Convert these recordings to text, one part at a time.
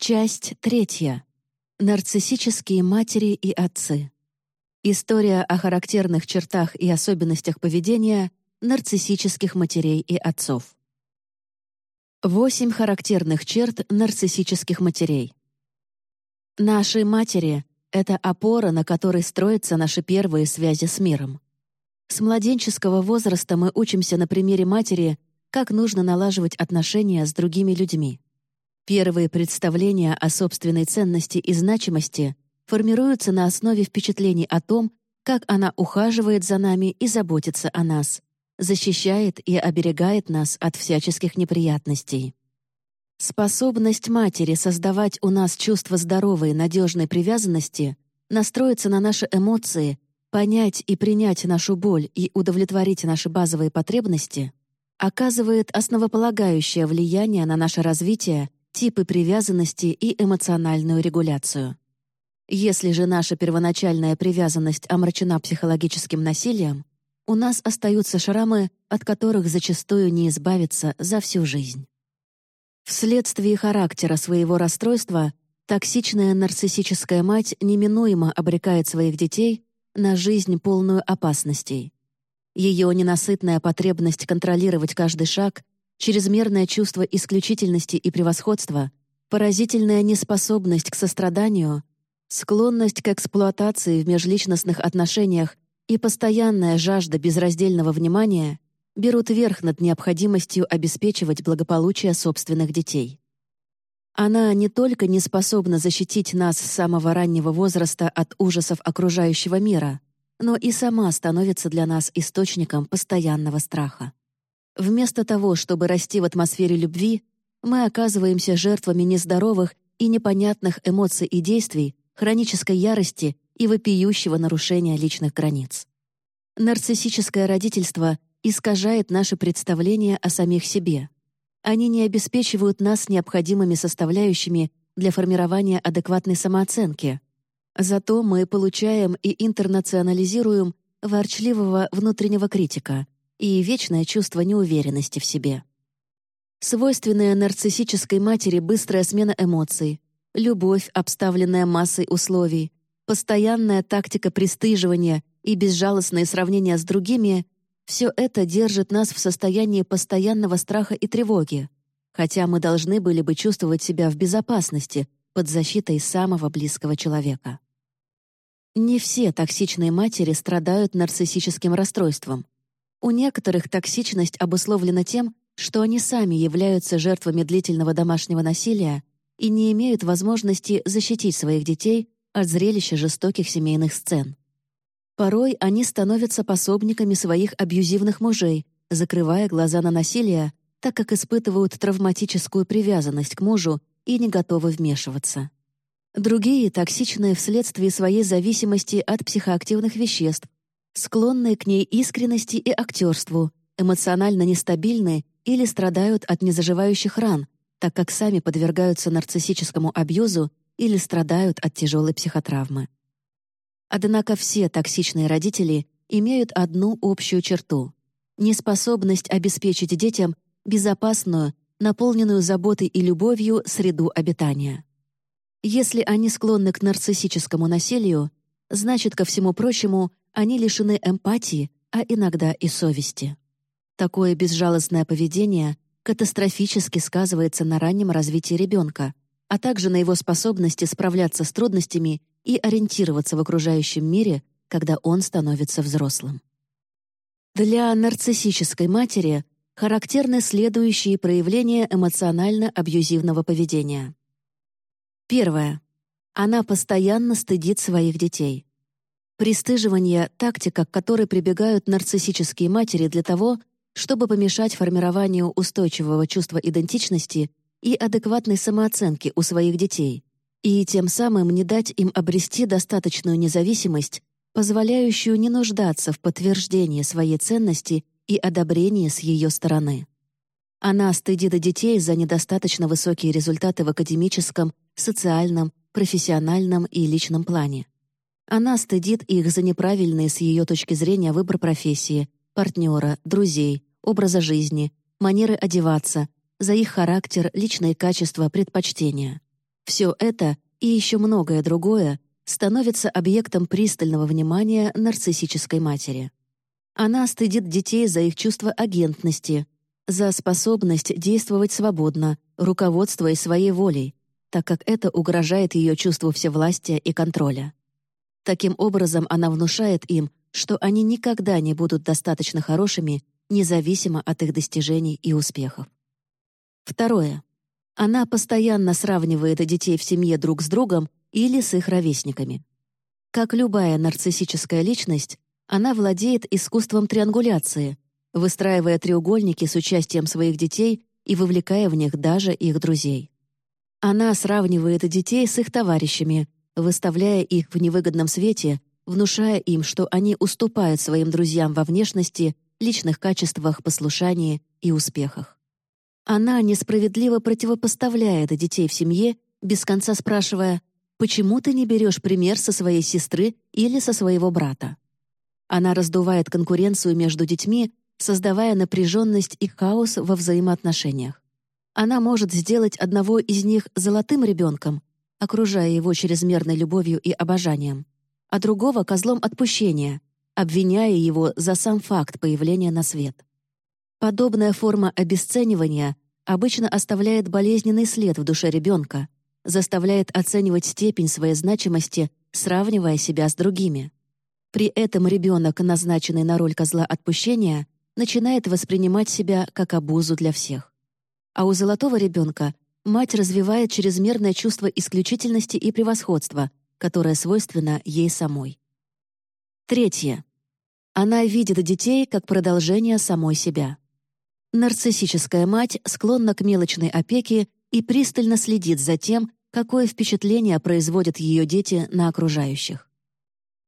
Часть третья. Нарциссические матери и отцы. История о характерных чертах и особенностях поведения нарциссических матерей и отцов. Восемь характерных черт нарциссических матерей. Наши матери — это опора, на которой строятся наши первые связи с миром. С младенческого возраста мы учимся на примере матери, как нужно налаживать отношения с другими людьми. Первые представления о собственной ценности и значимости формируются на основе впечатлений о том, как она ухаживает за нами и заботится о нас, защищает и оберегает нас от всяческих неприятностей. Способность матери создавать у нас чувство здоровой, надежной привязанности, настроиться на наши эмоции, понять и принять нашу боль и удовлетворить наши базовые потребности оказывает основополагающее влияние на наше развитие типы привязанности и эмоциональную регуляцию. Если же наша первоначальная привязанность омрачена психологическим насилием, у нас остаются шрамы, от которых зачастую не избавиться за всю жизнь. Вследствие характера своего расстройства токсичная нарциссическая мать неминуемо обрекает своих детей на жизнь полную опасностей. Ее ненасытная потребность контролировать каждый шаг чрезмерное чувство исключительности и превосходства, поразительная неспособность к состраданию, склонность к эксплуатации в межличностных отношениях и постоянная жажда безраздельного внимания берут верх над необходимостью обеспечивать благополучие собственных детей. Она не только не способна защитить нас с самого раннего возраста от ужасов окружающего мира, но и сама становится для нас источником постоянного страха. Вместо того, чтобы расти в атмосфере любви, мы оказываемся жертвами нездоровых и непонятных эмоций и действий, хронической ярости и вопиющего нарушения личных границ. Нарциссическое родительство искажает наше представление о самих себе. Они не обеспечивают нас необходимыми составляющими для формирования адекватной самооценки. Зато мы получаем и интернационализируем ворчливого внутреннего критика — и вечное чувство неуверенности в себе. Свойственная нарциссической матери быстрая смена эмоций, любовь, обставленная массой условий, постоянная тактика пристыживания и безжалостные сравнения с другими — все это держит нас в состоянии постоянного страха и тревоги, хотя мы должны были бы чувствовать себя в безопасности под защитой самого близкого человека. Не все токсичные матери страдают нарциссическим расстройством — у некоторых токсичность обусловлена тем, что они сами являются жертвами длительного домашнего насилия и не имеют возможности защитить своих детей от зрелища жестоких семейных сцен. Порой они становятся пособниками своих абьюзивных мужей, закрывая глаза на насилие, так как испытывают травматическую привязанность к мужу и не готовы вмешиваться. Другие токсичные вследствие своей зависимости от психоактивных веществ, склонные к ней искренности и актерству, эмоционально нестабильны или страдают от незаживающих ран, так как сами подвергаются нарциссическому абьюзу или страдают от тяжелой психотравмы. Однако все токсичные родители имеют одну общую черту — неспособность обеспечить детям безопасную, наполненную заботой и любовью среду обитания. Если они склонны к нарциссическому насилию, значит, ко всему прочему, они лишены эмпатии, а иногда и совести. Такое безжалостное поведение катастрофически сказывается на раннем развитии ребенка, а также на его способности справляться с трудностями и ориентироваться в окружающем мире, когда он становится взрослым. Для нарциссической матери характерны следующие проявления эмоционально-абьюзивного поведения. Первое. Она постоянно стыдит своих детей. Пристыживание — тактика, к которой прибегают нарциссические матери для того, чтобы помешать формированию устойчивого чувства идентичности и адекватной самооценки у своих детей, и тем самым не дать им обрести достаточную независимость, позволяющую не нуждаться в подтверждении своей ценности и одобрении с ее стороны. Она стыдит детей за недостаточно высокие результаты в академическом, социальном, профессиональном и личном плане. Она стыдит их за неправильный с ее точки зрения выбор профессии, партнера, друзей, образа жизни, манеры одеваться, за их характер, личные качества, предпочтения. Все это и еще многое другое становится объектом пристального внимания нарциссической матери. Она стыдит детей за их чувство агентности, за способность действовать свободно, руководствуясь своей волей, так как это угрожает ее чувству всевластия и контроля. Таким образом, она внушает им, что они никогда не будут достаточно хорошими, независимо от их достижений и успехов. Второе. Она постоянно сравнивает детей в семье друг с другом или с их ровесниками. Как любая нарциссическая личность, она владеет искусством триангуляции, выстраивая треугольники с участием своих детей и вовлекая в них даже их друзей. Она сравнивает детей с их товарищами, выставляя их в невыгодном свете, внушая им, что они уступают своим друзьям во внешности, личных качествах, послушании и успехах. Она несправедливо противопоставляет детей в семье, без конца спрашивая, «Почему ты не берешь пример со своей сестры или со своего брата?» Она раздувает конкуренцию между детьми, создавая напряженность и хаос во взаимоотношениях. Она может сделать одного из них золотым ребенком, окружая его чрезмерной любовью и обожанием, а другого — козлом отпущения, обвиняя его за сам факт появления на свет. Подобная форма обесценивания обычно оставляет болезненный след в душе ребенка, заставляет оценивать степень своей значимости, сравнивая себя с другими. При этом ребенок, назначенный на роль козла отпущения, начинает воспринимать себя как обузу для всех. А у золотого ребенка мать развивает чрезмерное чувство исключительности и превосходства, которое свойственно ей самой. Третье. Она видит детей как продолжение самой себя. Нарциссическая мать склонна к мелочной опеке и пристально следит за тем, какое впечатление производят ее дети на окружающих.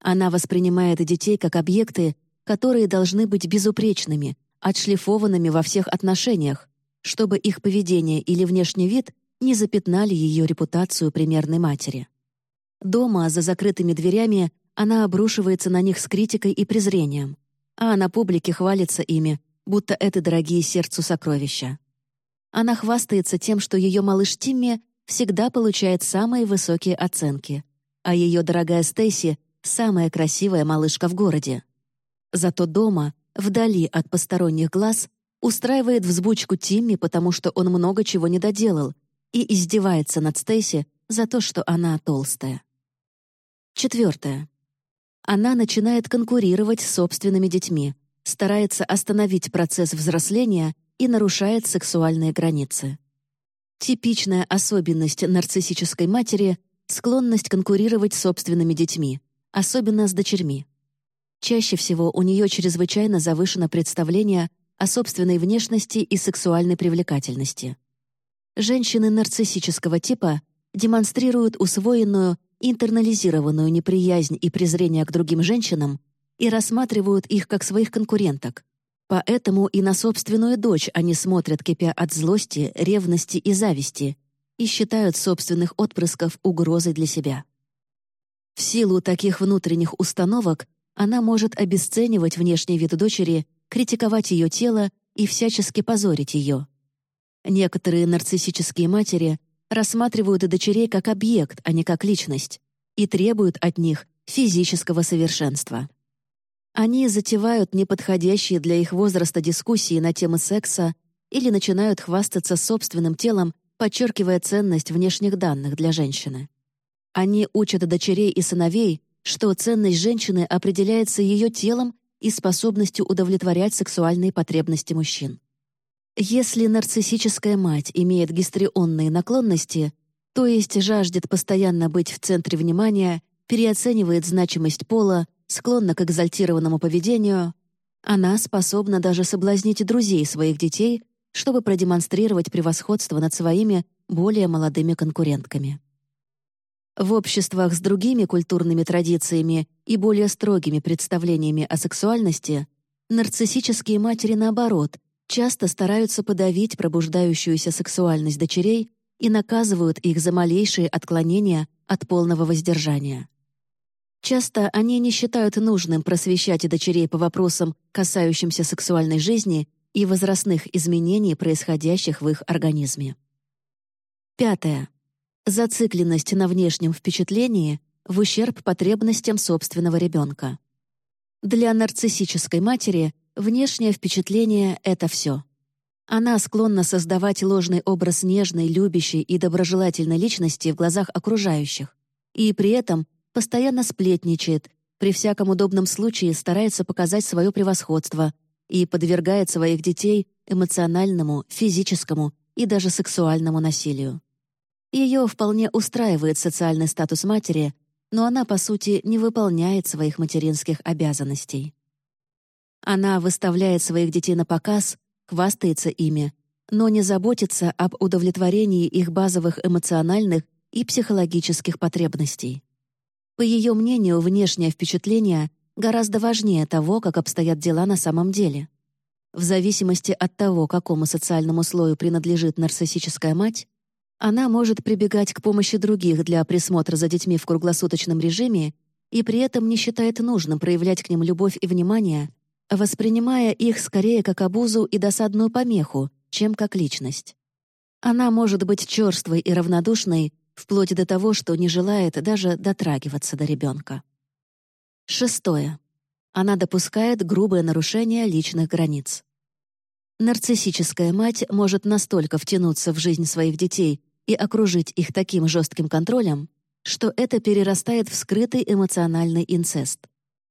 Она воспринимает детей как объекты, которые должны быть безупречными, отшлифованными во всех отношениях, чтобы их поведение или внешний вид не запятнали ее репутацию примерной матери. Дома, за закрытыми дверями, она обрушивается на них с критикой и презрением, а на публике хвалится ими, будто это дорогие сердцу сокровища. Она хвастается тем, что ее малыш Тимми всегда получает самые высокие оценки, а ее дорогая Стейси — самая красивая малышка в городе. Зато дома, вдали от посторонних глаз, устраивает взбучку Тимми, потому что он много чего не доделал, и издевается над Стейси за то, что она толстая. Четвертое. Она начинает конкурировать с собственными детьми, старается остановить процесс взросления и нарушает сексуальные границы. Типичная особенность нарциссической матери — склонность конкурировать с собственными детьми, особенно с дочерьми. Чаще всего у нее чрезвычайно завышено представление о собственной внешности и сексуальной привлекательности. Женщины нарциссического типа демонстрируют усвоенную, интернализированную неприязнь и презрение к другим женщинам и рассматривают их как своих конкуренток. Поэтому и на собственную дочь они смотрят, кипя от злости, ревности и зависти, и считают собственных отпрысков угрозой для себя. В силу таких внутренних установок она может обесценивать внешний вид дочери критиковать ее тело и всячески позорить ее. Некоторые нарциссические матери рассматривают дочерей как объект, а не как личность, и требуют от них физического совершенства. Они затевают неподходящие для их возраста дискуссии на темы секса или начинают хвастаться собственным телом, подчеркивая ценность внешних данных для женщины. Они учат дочерей и сыновей, что ценность женщины определяется ее телом и способностью удовлетворять сексуальные потребности мужчин. Если нарциссическая мать имеет гистрионные наклонности, то есть жаждет постоянно быть в центре внимания, переоценивает значимость пола, склонна к экзальтированному поведению, она способна даже соблазнить друзей своих детей, чтобы продемонстрировать превосходство над своими более молодыми конкурентками. В обществах с другими культурными традициями и более строгими представлениями о сексуальности нарциссические матери, наоборот, часто стараются подавить пробуждающуюся сексуальность дочерей и наказывают их за малейшие отклонения от полного воздержания. Часто они не считают нужным просвещать дочерей по вопросам, касающимся сексуальной жизни и возрастных изменений, происходящих в их организме. Пятое. Зацикленность на внешнем впечатлении в ущерб потребностям собственного ребенка. Для нарциссической матери внешнее впечатление — это все. Она склонна создавать ложный образ нежной, любящей и доброжелательной личности в глазах окружающих, и при этом постоянно сплетничает, при всяком удобном случае старается показать свое превосходство и подвергает своих детей эмоциональному, физическому и даже сексуальному насилию. Ее вполне устраивает социальный статус матери, но она, по сути, не выполняет своих материнских обязанностей. Она выставляет своих детей на показ, хвастается ими, но не заботится об удовлетворении их базовых эмоциональных и психологических потребностей. По ее мнению, внешнее впечатление гораздо важнее того, как обстоят дела на самом деле. В зависимости от того, какому социальному слою принадлежит нарциссическая мать, она может прибегать к помощи других для присмотра за детьми в круглосуточном режиме и при этом не считает нужным проявлять к ним любовь и внимание, воспринимая их скорее как обузу и досадную помеху, чем как личность. Она может быть черствой и равнодушной, вплоть до того, что не желает даже дотрагиваться до ребенка. Шестое. Она допускает грубое нарушение личных границ. Нарциссическая мать может настолько втянуться в жизнь своих детей и окружить их таким жестким контролем, что это перерастает в скрытый эмоциональный инцест.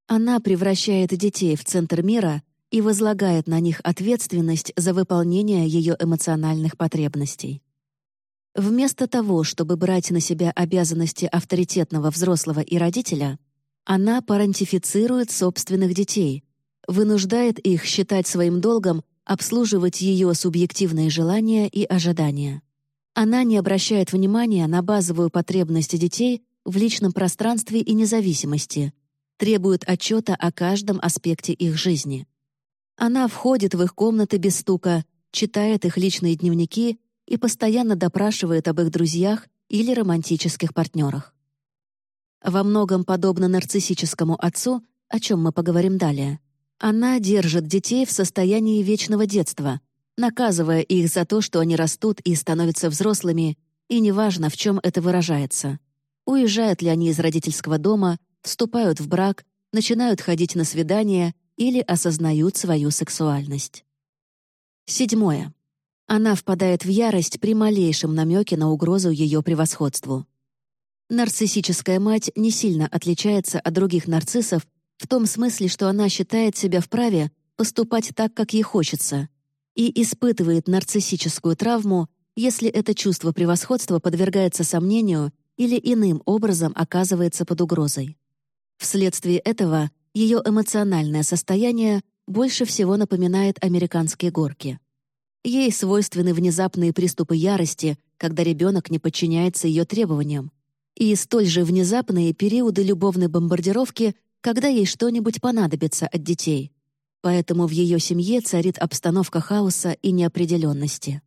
Она превращает детей в центр мира и возлагает на них ответственность за выполнение ее эмоциональных потребностей. Вместо того, чтобы брать на себя обязанности авторитетного взрослого и родителя, она парентифицирует собственных детей, вынуждает их считать своим долгом обслуживать ее субъективные желания и ожидания. Она не обращает внимания на базовую потребность детей в личном пространстве и независимости, требует отчета о каждом аспекте их жизни. Она входит в их комнаты без стука, читает их личные дневники и постоянно допрашивает об их друзьях или романтических партнерах. Во многом подобно нарциссическому отцу, о чем мы поговорим далее, она держит детей в состоянии вечного детства, наказывая их за то, что они растут и становятся взрослыми, и неважно, в чем это выражается. Уезжают ли они из родительского дома, вступают в брак, начинают ходить на свидания или осознают свою сексуальность. Седьмое. Она впадает в ярость при малейшем намеке на угрозу ее превосходству. Нарциссическая мать не сильно отличается от других нарциссов в том смысле, что она считает себя вправе поступать так, как ей хочется, и испытывает нарциссическую травму, если это чувство превосходства подвергается сомнению или иным образом оказывается под угрозой. Вследствие этого ее эмоциональное состояние больше всего напоминает американские горки. Ей свойственны внезапные приступы ярости, когда ребенок не подчиняется ее требованиям, и столь же внезапные периоды любовной бомбардировки, когда ей что-нибудь понадобится от детей — Поэтому в ее семье царит обстановка хаоса и неопределенности.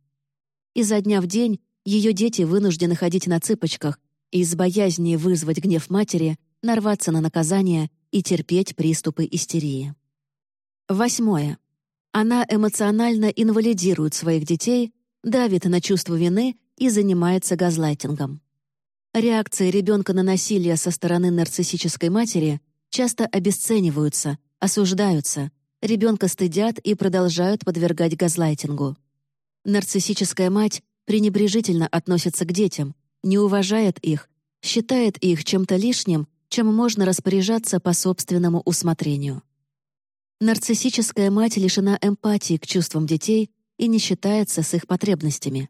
Изо дня в день ее дети вынуждены ходить на цыпочках и из боязни вызвать гнев матери, нарваться на наказание и терпеть приступы истерии. Восьмое. Она эмоционально инвалидирует своих детей, давит на чувство вины и занимается газлайтингом. Реакции ребенка на насилие со стороны нарциссической матери часто обесцениваются, осуждаются, ребенка стыдят и продолжают подвергать газлайтингу. Нарциссическая мать пренебрежительно относится к детям, не уважает их, считает их чем-то лишним, чем можно распоряжаться по собственному усмотрению. Нарциссическая мать лишена эмпатии к чувствам детей и не считается с их потребностями.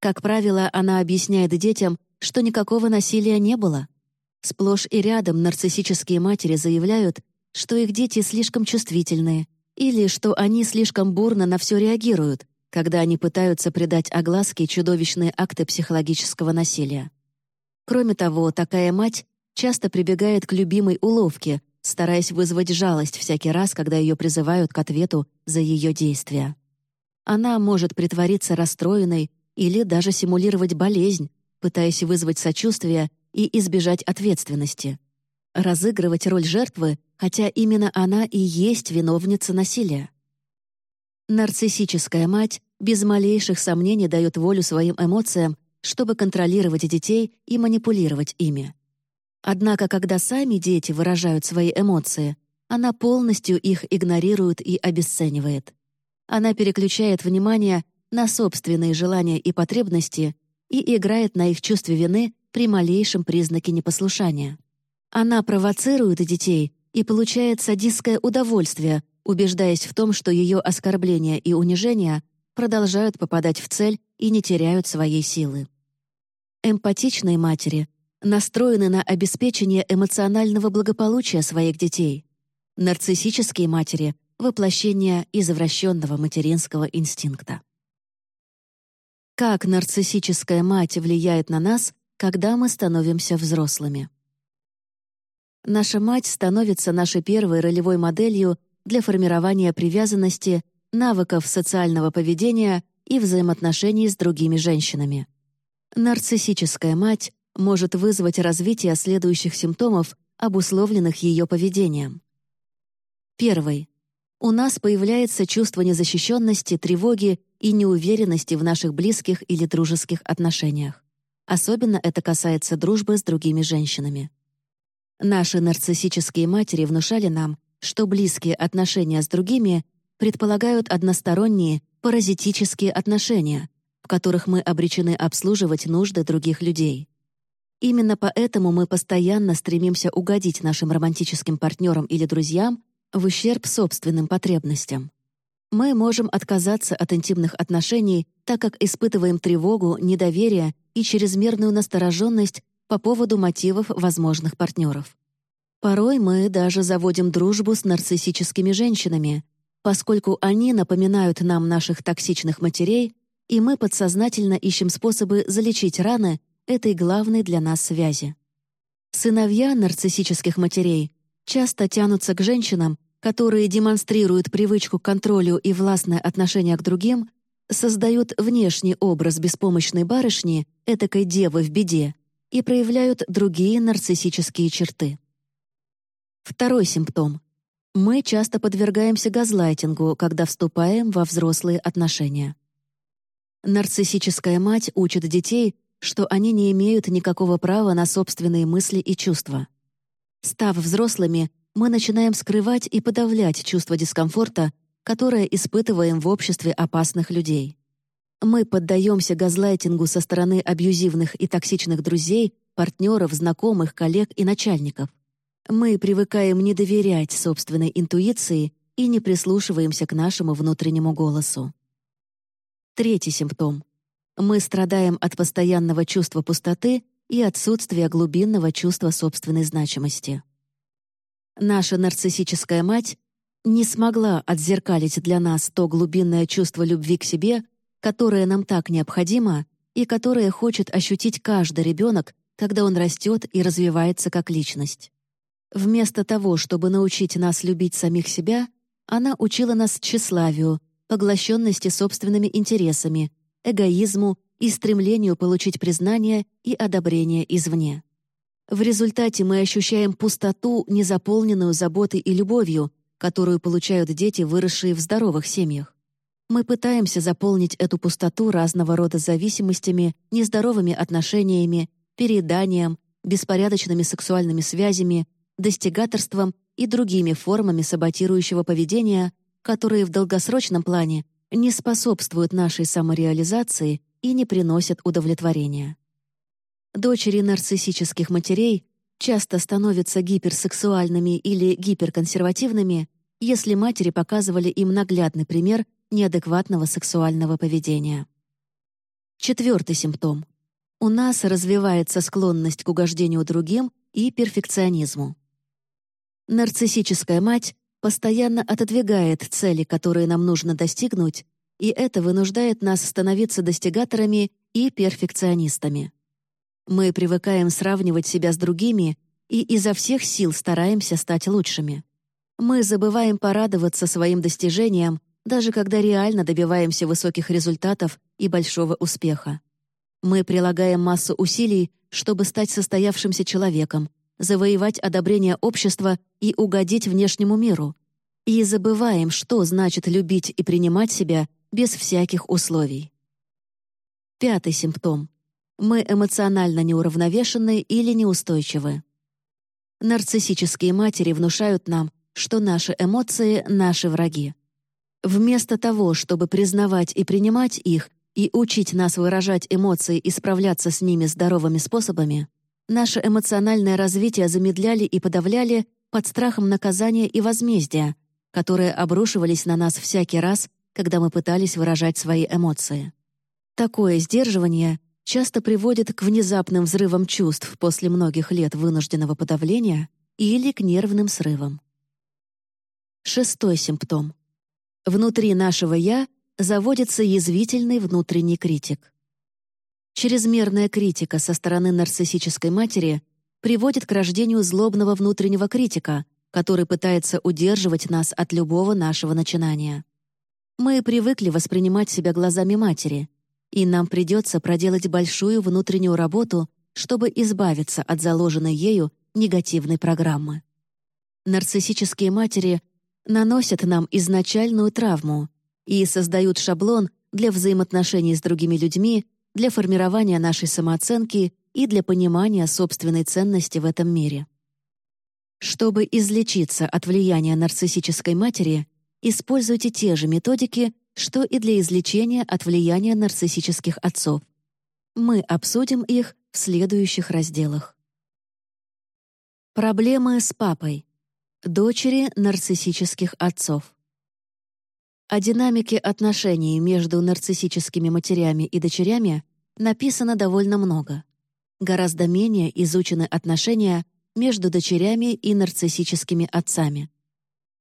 Как правило, она объясняет детям, что никакого насилия не было. Сплошь и рядом нарциссические матери заявляют, что их дети слишком чувствительные или что они слишком бурно на все реагируют, когда они пытаются придать огласке чудовищные акты психологического насилия. Кроме того, такая мать часто прибегает к любимой уловке, стараясь вызвать жалость всякий раз, когда ее призывают к ответу за ее действия. Она может притвориться расстроенной или даже симулировать болезнь, пытаясь вызвать сочувствие и избежать ответственности. Разыгрывать роль жертвы хотя именно она и есть виновница насилия. Нарциссическая мать без малейших сомнений дает волю своим эмоциям чтобы контролировать детей и манипулировать ими. Однако, когда сами дети выражают свои эмоции, она полностью их игнорирует и обесценивает. Она переключает внимание на собственные желания и потребности и играет на их чувстве вины при малейшем признаке непослушания. Она провоцирует детей и получает садистское удовольствие, убеждаясь в том, что ее оскорбления и унижения продолжают попадать в цель и не теряют своей силы. Эмпатичные матери настроены на обеспечение эмоционального благополучия своих детей. Нарциссические матери — воплощение извращенного материнского инстинкта. Как нарциссическая мать влияет на нас, когда мы становимся взрослыми? Наша мать становится нашей первой ролевой моделью для формирования привязанности, навыков социального поведения и взаимоотношений с другими женщинами. Нарциссическая мать может вызвать развитие следующих симптомов, обусловленных ее поведением. Первый. У нас появляется чувство незащищенности, тревоги и неуверенности в наших близких или дружеских отношениях. Особенно это касается дружбы с другими женщинами. Наши нарциссические матери внушали нам, что близкие отношения с другими предполагают односторонние, паразитические отношения, в которых мы обречены обслуживать нужды других людей. Именно поэтому мы постоянно стремимся угодить нашим романтическим партнерам или друзьям в ущерб собственным потребностям. Мы можем отказаться от интимных отношений, так как испытываем тревогу, недоверие и чрезмерную настороженность по поводу мотивов возможных партнеров. Порой мы даже заводим дружбу с нарциссическими женщинами, поскольку они напоминают нам наших токсичных матерей, и мы подсознательно ищем способы залечить раны этой главной для нас связи. Сыновья нарциссических матерей часто тянутся к женщинам, которые демонстрируют привычку к контролю и властное отношение к другим, создают внешний образ беспомощной барышни, этакой девы в беде, и проявляют другие нарциссические черты. Второй симптом. Мы часто подвергаемся газлайтингу, когда вступаем во взрослые отношения. Нарциссическая мать учит детей, что они не имеют никакого права на собственные мысли и чувства. Став взрослыми, мы начинаем скрывать и подавлять чувство дискомфорта, которое испытываем в обществе опасных людей. Мы поддаемся газлайтингу со стороны абьюзивных и токсичных друзей, партнеров, знакомых, коллег и начальников. Мы привыкаем не доверять собственной интуиции и не прислушиваемся к нашему внутреннему голосу. Третий симптом. Мы страдаем от постоянного чувства пустоты и отсутствия глубинного чувства собственной значимости. Наша нарциссическая мать не смогла отзеркалить для нас то глубинное чувство любви к себе, которое нам так необходимо и которое хочет ощутить каждый ребенок, когда он растет и развивается как личность. Вместо того, чтобы научить нас любить самих себя, она учила нас тщеславию, поглощенности собственными интересами, эгоизму и стремлению получить признание и одобрение извне. В результате мы ощущаем пустоту, незаполненную заботой и любовью, которую получают дети, выросшие в здоровых семьях. Мы пытаемся заполнить эту пустоту разного рода зависимостями, нездоровыми отношениями, перееданием, беспорядочными сексуальными связями, достигаторством и другими формами саботирующего поведения, которые в долгосрочном плане не способствуют нашей самореализации и не приносят удовлетворения. Дочери нарциссических матерей часто становятся гиперсексуальными или гиперконсервативными, если матери показывали им наглядный пример неадекватного сексуального поведения. Четвертый симптом. У нас развивается склонность к угождению другим и перфекционизму. Нарциссическая мать постоянно отодвигает цели, которые нам нужно достигнуть, и это вынуждает нас становиться достигаторами и перфекционистами. Мы привыкаем сравнивать себя с другими и изо всех сил стараемся стать лучшими. Мы забываем порадоваться своим достижениям, даже когда реально добиваемся высоких результатов и большого успеха. Мы прилагаем массу усилий, чтобы стать состоявшимся человеком, завоевать одобрение общества и угодить внешнему миру. И забываем, что значит любить и принимать себя без всяких условий. Пятый симптом. Мы эмоционально неуравновешены или неустойчивы. Нарциссические матери внушают нам, что наши эмоции — наши враги. Вместо того, чтобы признавать и принимать их и учить нас выражать эмоции и справляться с ними здоровыми способами, наше эмоциональное развитие замедляли и подавляли под страхом наказания и возмездия, которые обрушивались на нас всякий раз, когда мы пытались выражать свои эмоции. Такое сдерживание часто приводит к внезапным взрывам чувств после многих лет вынужденного подавления или к нервным срывам. Шестой симптом. Внутри нашего «я» заводится язвительный внутренний критик. Чрезмерная критика со стороны нарциссической матери приводит к рождению злобного внутреннего критика, который пытается удерживать нас от любого нашего начинания. Мы привыкли воспринимать себя глазами матери, и нам придется проделать большую внутреннюю работу, чтобы избавиться от заложенной ею негативной программы. Нарциссические матери наносят нам изначальную травму и создают шаблон для взаимоотношений с другими людьми, для формирования нашей самооценки и для понимания собственной ценности в этом мире. Чтобы излечиться от влияния нарциссической матери, используйте те же методики, что и для излечения от влияния нарциссических отцов. Мы обсудим их в следующих разделах. Проблемы с папой. Дочери нарциссических отцов. О динамике отношений между нарциссическими матерями и дочерями написано довольно много. Гораздо менее изучены отношения между дочерями и нарциссическими отцами.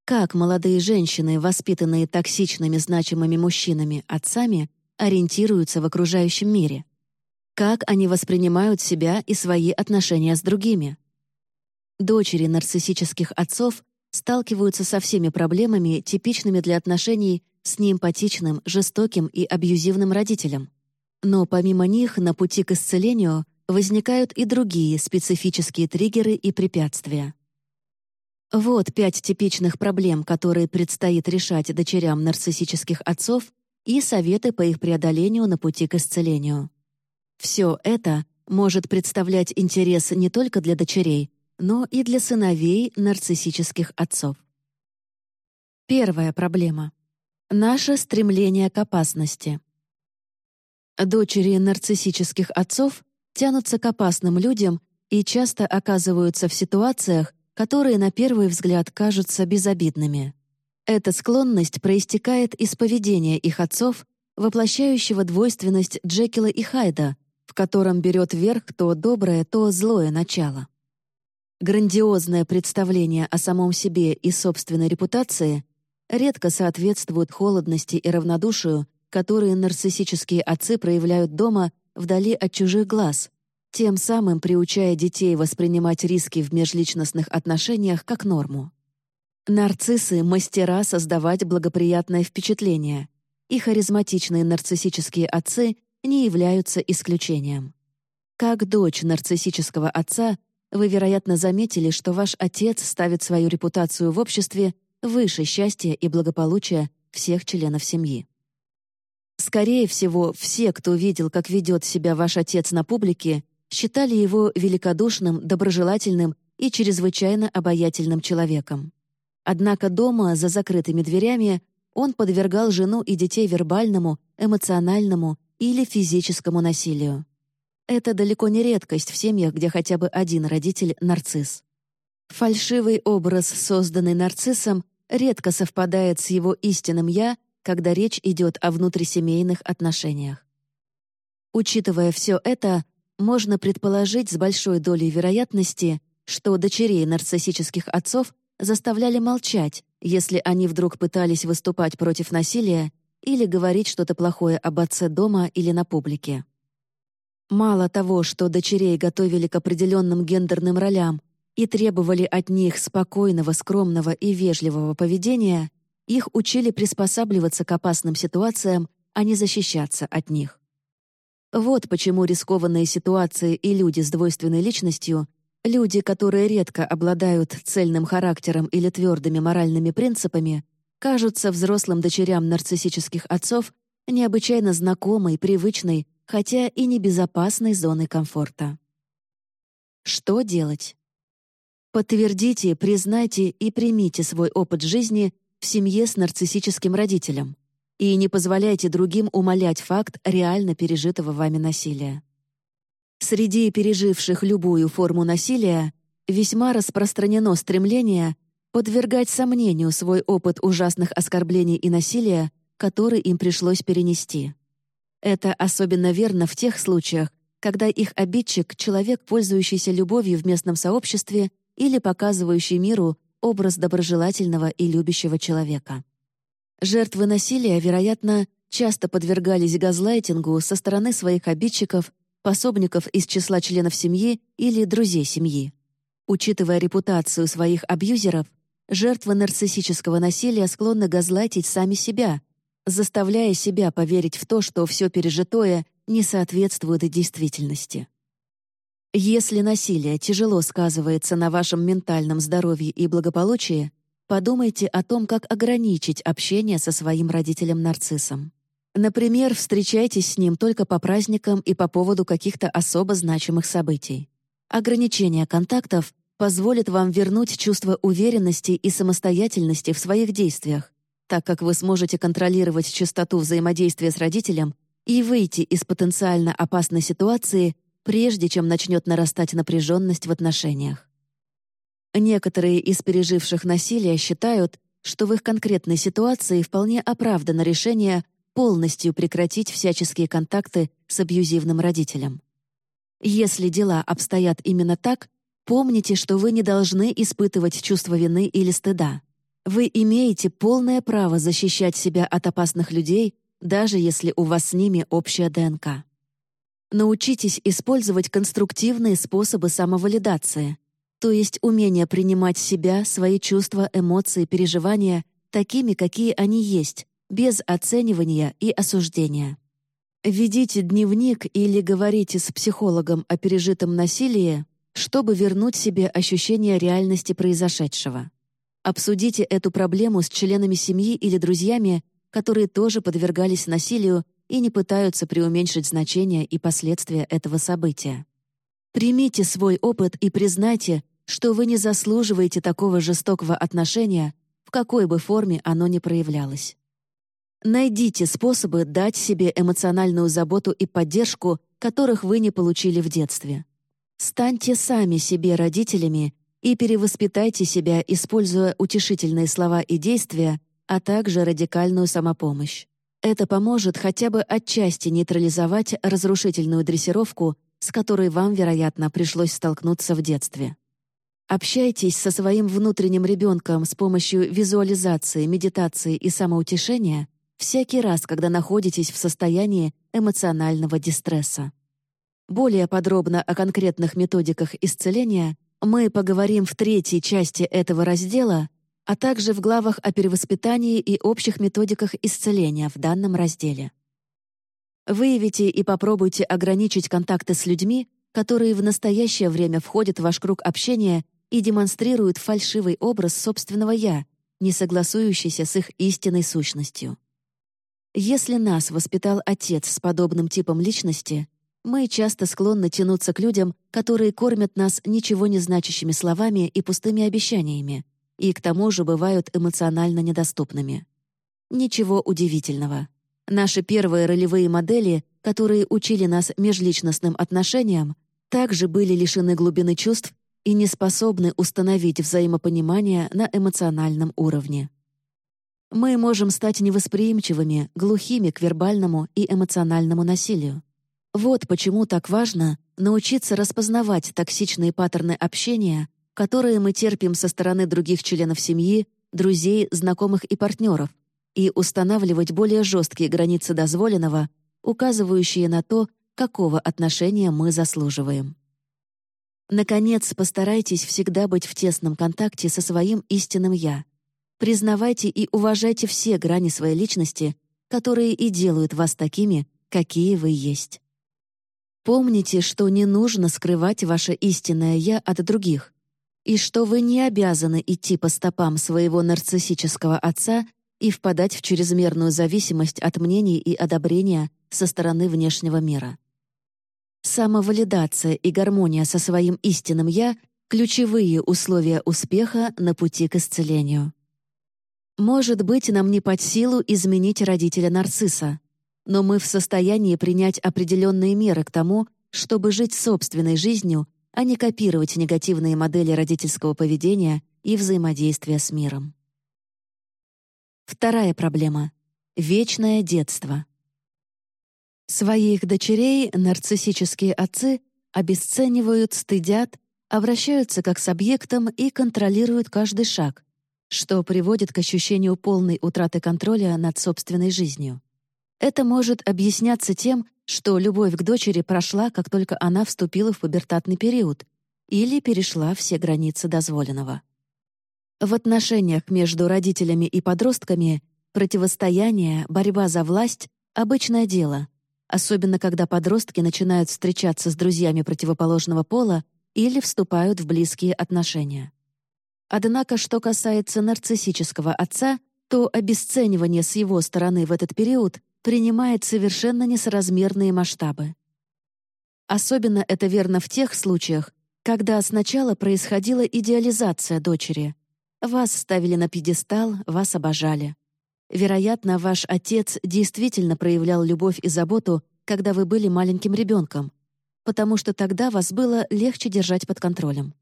Как молодые женщины, воспитанные токсичными значимыми мужчинами, отцами, ориентируются в окружающем мире? Как они воспринимают себя и свои отношения с другими? Дочери нарциссических отцов сталкиваются со всеми проблемами, типичными для отношений с неэмпатичным, жестоким и абьюзивным родителем. Но помимо них на пути к исцелению возникают и другие специфические триггеры и препятствия. Вот пять типичных проблем, которые предстоит решать дочерям нарциссических отцов и советы по их преодолению на пути к исцелению. Все это может представлять интерес не только для дочерей, но и для сыновей нарциссических отцов. Первая проблема. Наше стремление к опасности. Дочери нарциссических отцов тянутся к опасным людям и часто оказываются в ситуациях, которые на первый взгляд кажутся безобидными. Эта склонность проистекает из поведения их отцов, воплощающего двойственность Джекила и Хайда, в котором берет верх то доброе, то злое начало. Грандиозное представление о самом себе и собственной репутации редко соответствует холодности и равнодушию, которые нарциссические отцы проявляют дома вдали от чужих глаз, тем самым приучая детей воспринимать риски в межличностных отношениях как норму. Нарциссы — мастера создавать благоприятное впечатление, и харизматичные нарциссические отцы не являются исключением. Как дочь нарциссического отца вы, вероятно, заметили, что ваш отец ставит свою репутацию в обществе выше счастья и благополучия всех членов семьи. Скорее всего, все, кто видел, как ведет себя ваш отец на публике, считали его великодушным, доброжелательным и чрезвычайно обаятельным человеком. Однако дома, за закрытыми дверями, он подвергал жену и детей вербальному, эмоциональному или физическому насилию. Это далеко не редкость в семьях, где хотя бы один родитель — нарцисс. Фальшивый образ, созданный нарциссом, редко совпадает с его истинным «я», когда речь идет о внутрисемейных отношениях. Учитывая все это, можно предположить с большой долей вероятности, что дочерей нарциссических отцов заставляли молчать, если они вдруг пытались выступать против насилия или говорить что-то плохое об отце дома или на публике. Мало того, что дочерей готовили к определенным гендерным ролям и требовали от них спокойного, скромного и вежливого поведения, их учили приспосабливаться к опасным ситуациям, а не защищаться от них. Вот почему рискованные ситуации и люди с двойственной личностью, люди, которые редко обладают цельным характером или твердыми моральными принципами, кажутся взрослым дочерям нарциссических отцов необычайно знакомой, привычной хотя и небезопасной зоны комфорта. Что делать? Подтвердите, признайте и примите свой опыт жизни в семье с нарциссическим родителем и не позволяйте другим умалять факт реально пережитого вами насилия. Среди переживших любую форму насилия весьма распространено стремление подвергать сомнению свой опыт ужасных оскорблений и насилия, который им пришлось перенести. Это особенно верно в тех случаях, когда их обидчик — человек, пользующийся любовью в местном сообществе или показывающий миру образ доброжелательного и любящего человека. Жертвы насилия, вероятно, часто подвергались газлайтингу со стороны своих обидчиков, пособников из числа членов семьи или друзей семьи. Учитывая репутацию своих абьюзеров, жертвы нарциссического насилия склонны газлайтить сами себя, заставляя себя поверить в то, что все пережитое не соответствует действительности. Если насилие тяжело сказывается на вашем ментальном здоровье и благополучии, подумайте о том, как ограничить общение со своим родителем-нарциссом. Например, встречайтесь с ним только по праздникам и по поводу каких-то особо значимых событий. Ограничение контактов позволит вам вернуть чувство уверенности и самостоятельности в своих действиях, так как вы сможете контролировать частоту взаимодействия с родителем и выйти из потенциально опасной ситуации, прежде чем начнет нарастать напряженность в отношениях. Некоторые из переживших насилие считают, что в их конкретной ситуации вполне оправдано решение полностью прекратить всяческие контакты с абьюзивным родителем. Если дела обстоят именно так, помните, что вы не должны испытывать чувство вины или стыда. Вы имеете полное право защищать себя от опасных людей, даже если у вас с ними общая ДНК. Научитесь использовать конструктивные способы самовалидации, то есть умение принимать себя, свои чувства, эмоции, переживания такими, какие они есть, без оценивания и осуждения. Ведите дневник или говорите с психологом о пережитом насилии, чтобы вернуть себе ощущение реальности произошедшего. Обсудите эту проблему с членами семьи или друзьями, которые тоже подвергались насилию и не пытаются преуменьшить значение и последствия этого события. Примите свой опыт и признайте, что вы не заслуживаете такого жестокого отношения, в какой бы форме оно ни проявлялось. Найдите способы дать себе эмоциональную заботу и поддержку, которых вы не получили в детстве. Станьте сами себе родителями и перевоспитайте себя, используя утешительные слова и действия, а также радикальную самопомощь. Это поможет хотя бы отчасти нейтрализовать разрушительную дрессировку, с которой вам, вероятно, пришлось столкнуться в детстве. Общайтесь со своим внутренним ребенком с помощью визуализации, медитации и самоутешения всякий раз, когда находитесь в состоянии эмоционального дистресса. Более подробно о конкретных методиках исцеления мы поговорим в третьей части этого раздела, а также в главах о перевоспитании и общих методиках исцеления в данном разделе. Выявите и попробуйте ограничить контакты с людьми, которые в настоящее время входят в ваш круг общения и демонстрируют фальшивый образ собственного «я», не согласующийся с их истинной сущностью. Если нас воспитал отец с подобным типом личности, мы часто склонны тянуться к людям, которые кормят нас ничего не значащими словами и пустыми обещаниями, и к тому же бывают эмоционально недоступными. Ничего удивительного. Наши первые ролевые модели, которые учили нас межличностным отношениям, также были лишены глубины чувств и не способны установить взаимопонимание на эмоциональном уровне. Мы можем стать невосприимчивыми, глухими к вербальному и эмоциональному насилию. Вот почему так важно научиться распознавать токсичные паттерны общения, которые мы терпим со стороны других членов семьи, друзей, знакомых и партнеров, и устанавливать более жесткие границы дозволенного, указывающие на то, какого отношения мы заслуживаем. Наконец, постарайтесь всегда быть в тесном контакте со своим истинным «я». Признавайте и уважайте все грани своей личности, которые и делают вас такими, какие вы есть. Помните, что не нужно скрывать ваше истинное «я» от других, и что вы не обязаны идти по стопам своего нарциссического отца и впадать в чрезмерную зависимость от мнений и одобрения со стороны внешнего мира. Самовалидация и гармония со своим истинным «я» — ключевые условия успеха на пути к исцелению. Может быть, нам не под силу изменить родителя нарцисса, но мы в состоянии принять определенные меры к тому, чтобы жить собственной жизнью, а не копировать негативные модели родительского поведения и взаимодействия с миром. Вторая проблема — вечное детство. Своих дочерей нарциссические отцы обесценивают, стыдят, обращаются как с объектом и контролируют каждый шаг, что приводит к ощущению полной утраты контроля над собственной жизнью. Это может объясняться тем, что любовь к дочери прошла, как только она вступила в пубертатный период или перешла все границы дозволенного. В отношениях между родителями и подростками противостояние, борьба за власть — обычное дело, особенно когда подростки начинают встречаться с друзьями противоположного пола или вступают в близкие отношения. Однако, что касается нарциссического отца, то обесценивание с его стороны в этот период принимает совершенно несоразмерные масштабы. Особенно это верно в тех случаях, когда сначала происходила идеализация дочери. Вас ставили на пьедестал, вас обожали. Вероятно, ваш отец действительно проявлял любовь и заботу, когда вы были маленьким ребенком, потому что тогда вас было легче держать под контролем.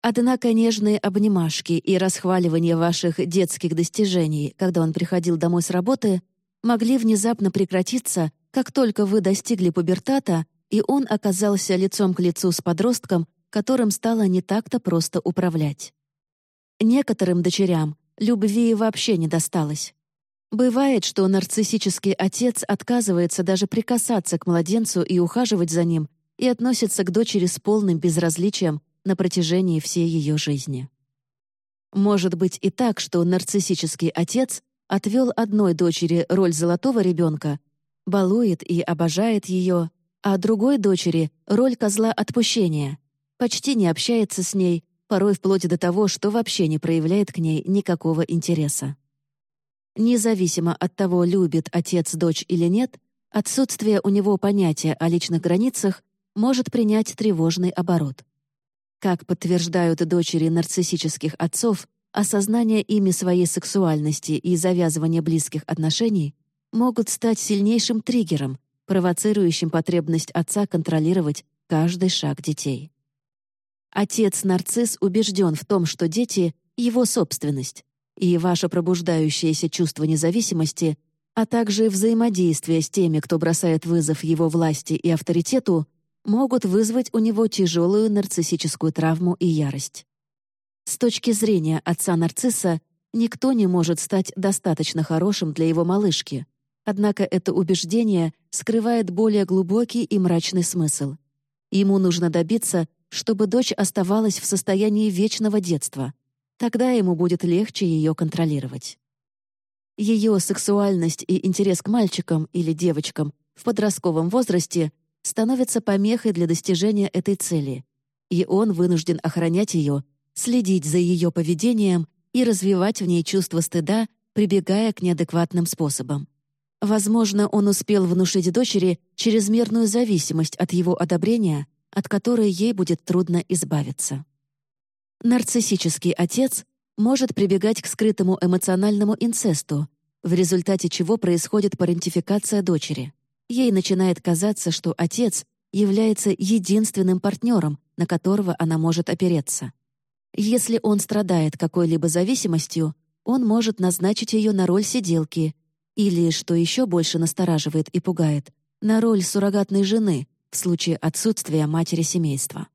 Однако нежные обнимашки и расхваливание ваших детских достижений, когда он приходил домой с работы, могли внезапно прекратиться, как только вы достигли пубертата, и он оказался лицом к лицу с подростком, которым стало не так-то просто управлять. Некоторым дочерям любви вообще не досталось. Бывает, что нарциссический отец отказывается даже прикасаться к младенцу и ухаживать за ним и относится к дочери с полным безразличием на протяжении всей ее жизни. Может быть и так, что нарциссический отец отвел одной дочери роль золотого ребенка, балует и обожает ее, а другой дочери — роль козла отпущения, почти не общается с ней, порой вплоть до того, что вообще не проявляет к ней никакого интереса. Независимо от того, любит отец дочь или нет, отсутствие у него понятия о личных границах может принять тревожный оборот. Как подтверждают дочери нарциссических отцов, осознание ими своей сексуальности и завязывание близких отношений могут стать сильнейшим триггером, провоцирующим потребность отца контролировать каждый шаг детей. Отец-нарцисс убежден в том, что дети — его собственность, и ваше пробуждающееся чувство независимости, а также взаимодействие с теми, кто бросает вызов его власти и авторитету, могут вызвать у него тяжелую нарциссическую травму и ярость. С точки зрения отца-нарцисса, никто не может стать достаточно хорошим для его малышки, однако это убеждение скрывает более глубокий и мрачный смысл. Ему нужно добиться, чтобы дочь оставалась в состоянии вечного детства, Тогда ему будет легче ее контролировать. Ее сексуальность и интерес к мальчикам или девочкам в подростковом возрасте становятся помехой для достижения этой цели, и он вынужден охранять ее, следить за ее поведением и развивать в ней чувство стыда, прибегая к неадекватным способам. Возможно, он успел внушить дочери чрезмерную зависимость от его одобрения, от которой ей будет трудно избавиться. Нарциссический отец может прибегать к скрытому эмоциональному инцесту, в результате чего происходит парентификация дочери. Ей начинает казаться, что отец является единственным партнером, на которого она может опереться. Если он страдает какой-либо зависимостью, он может назначить ее на роль сиделки или, что еще больше настораживает и пугает, на роль суррогатной жены в случае отсутствия матери семейства.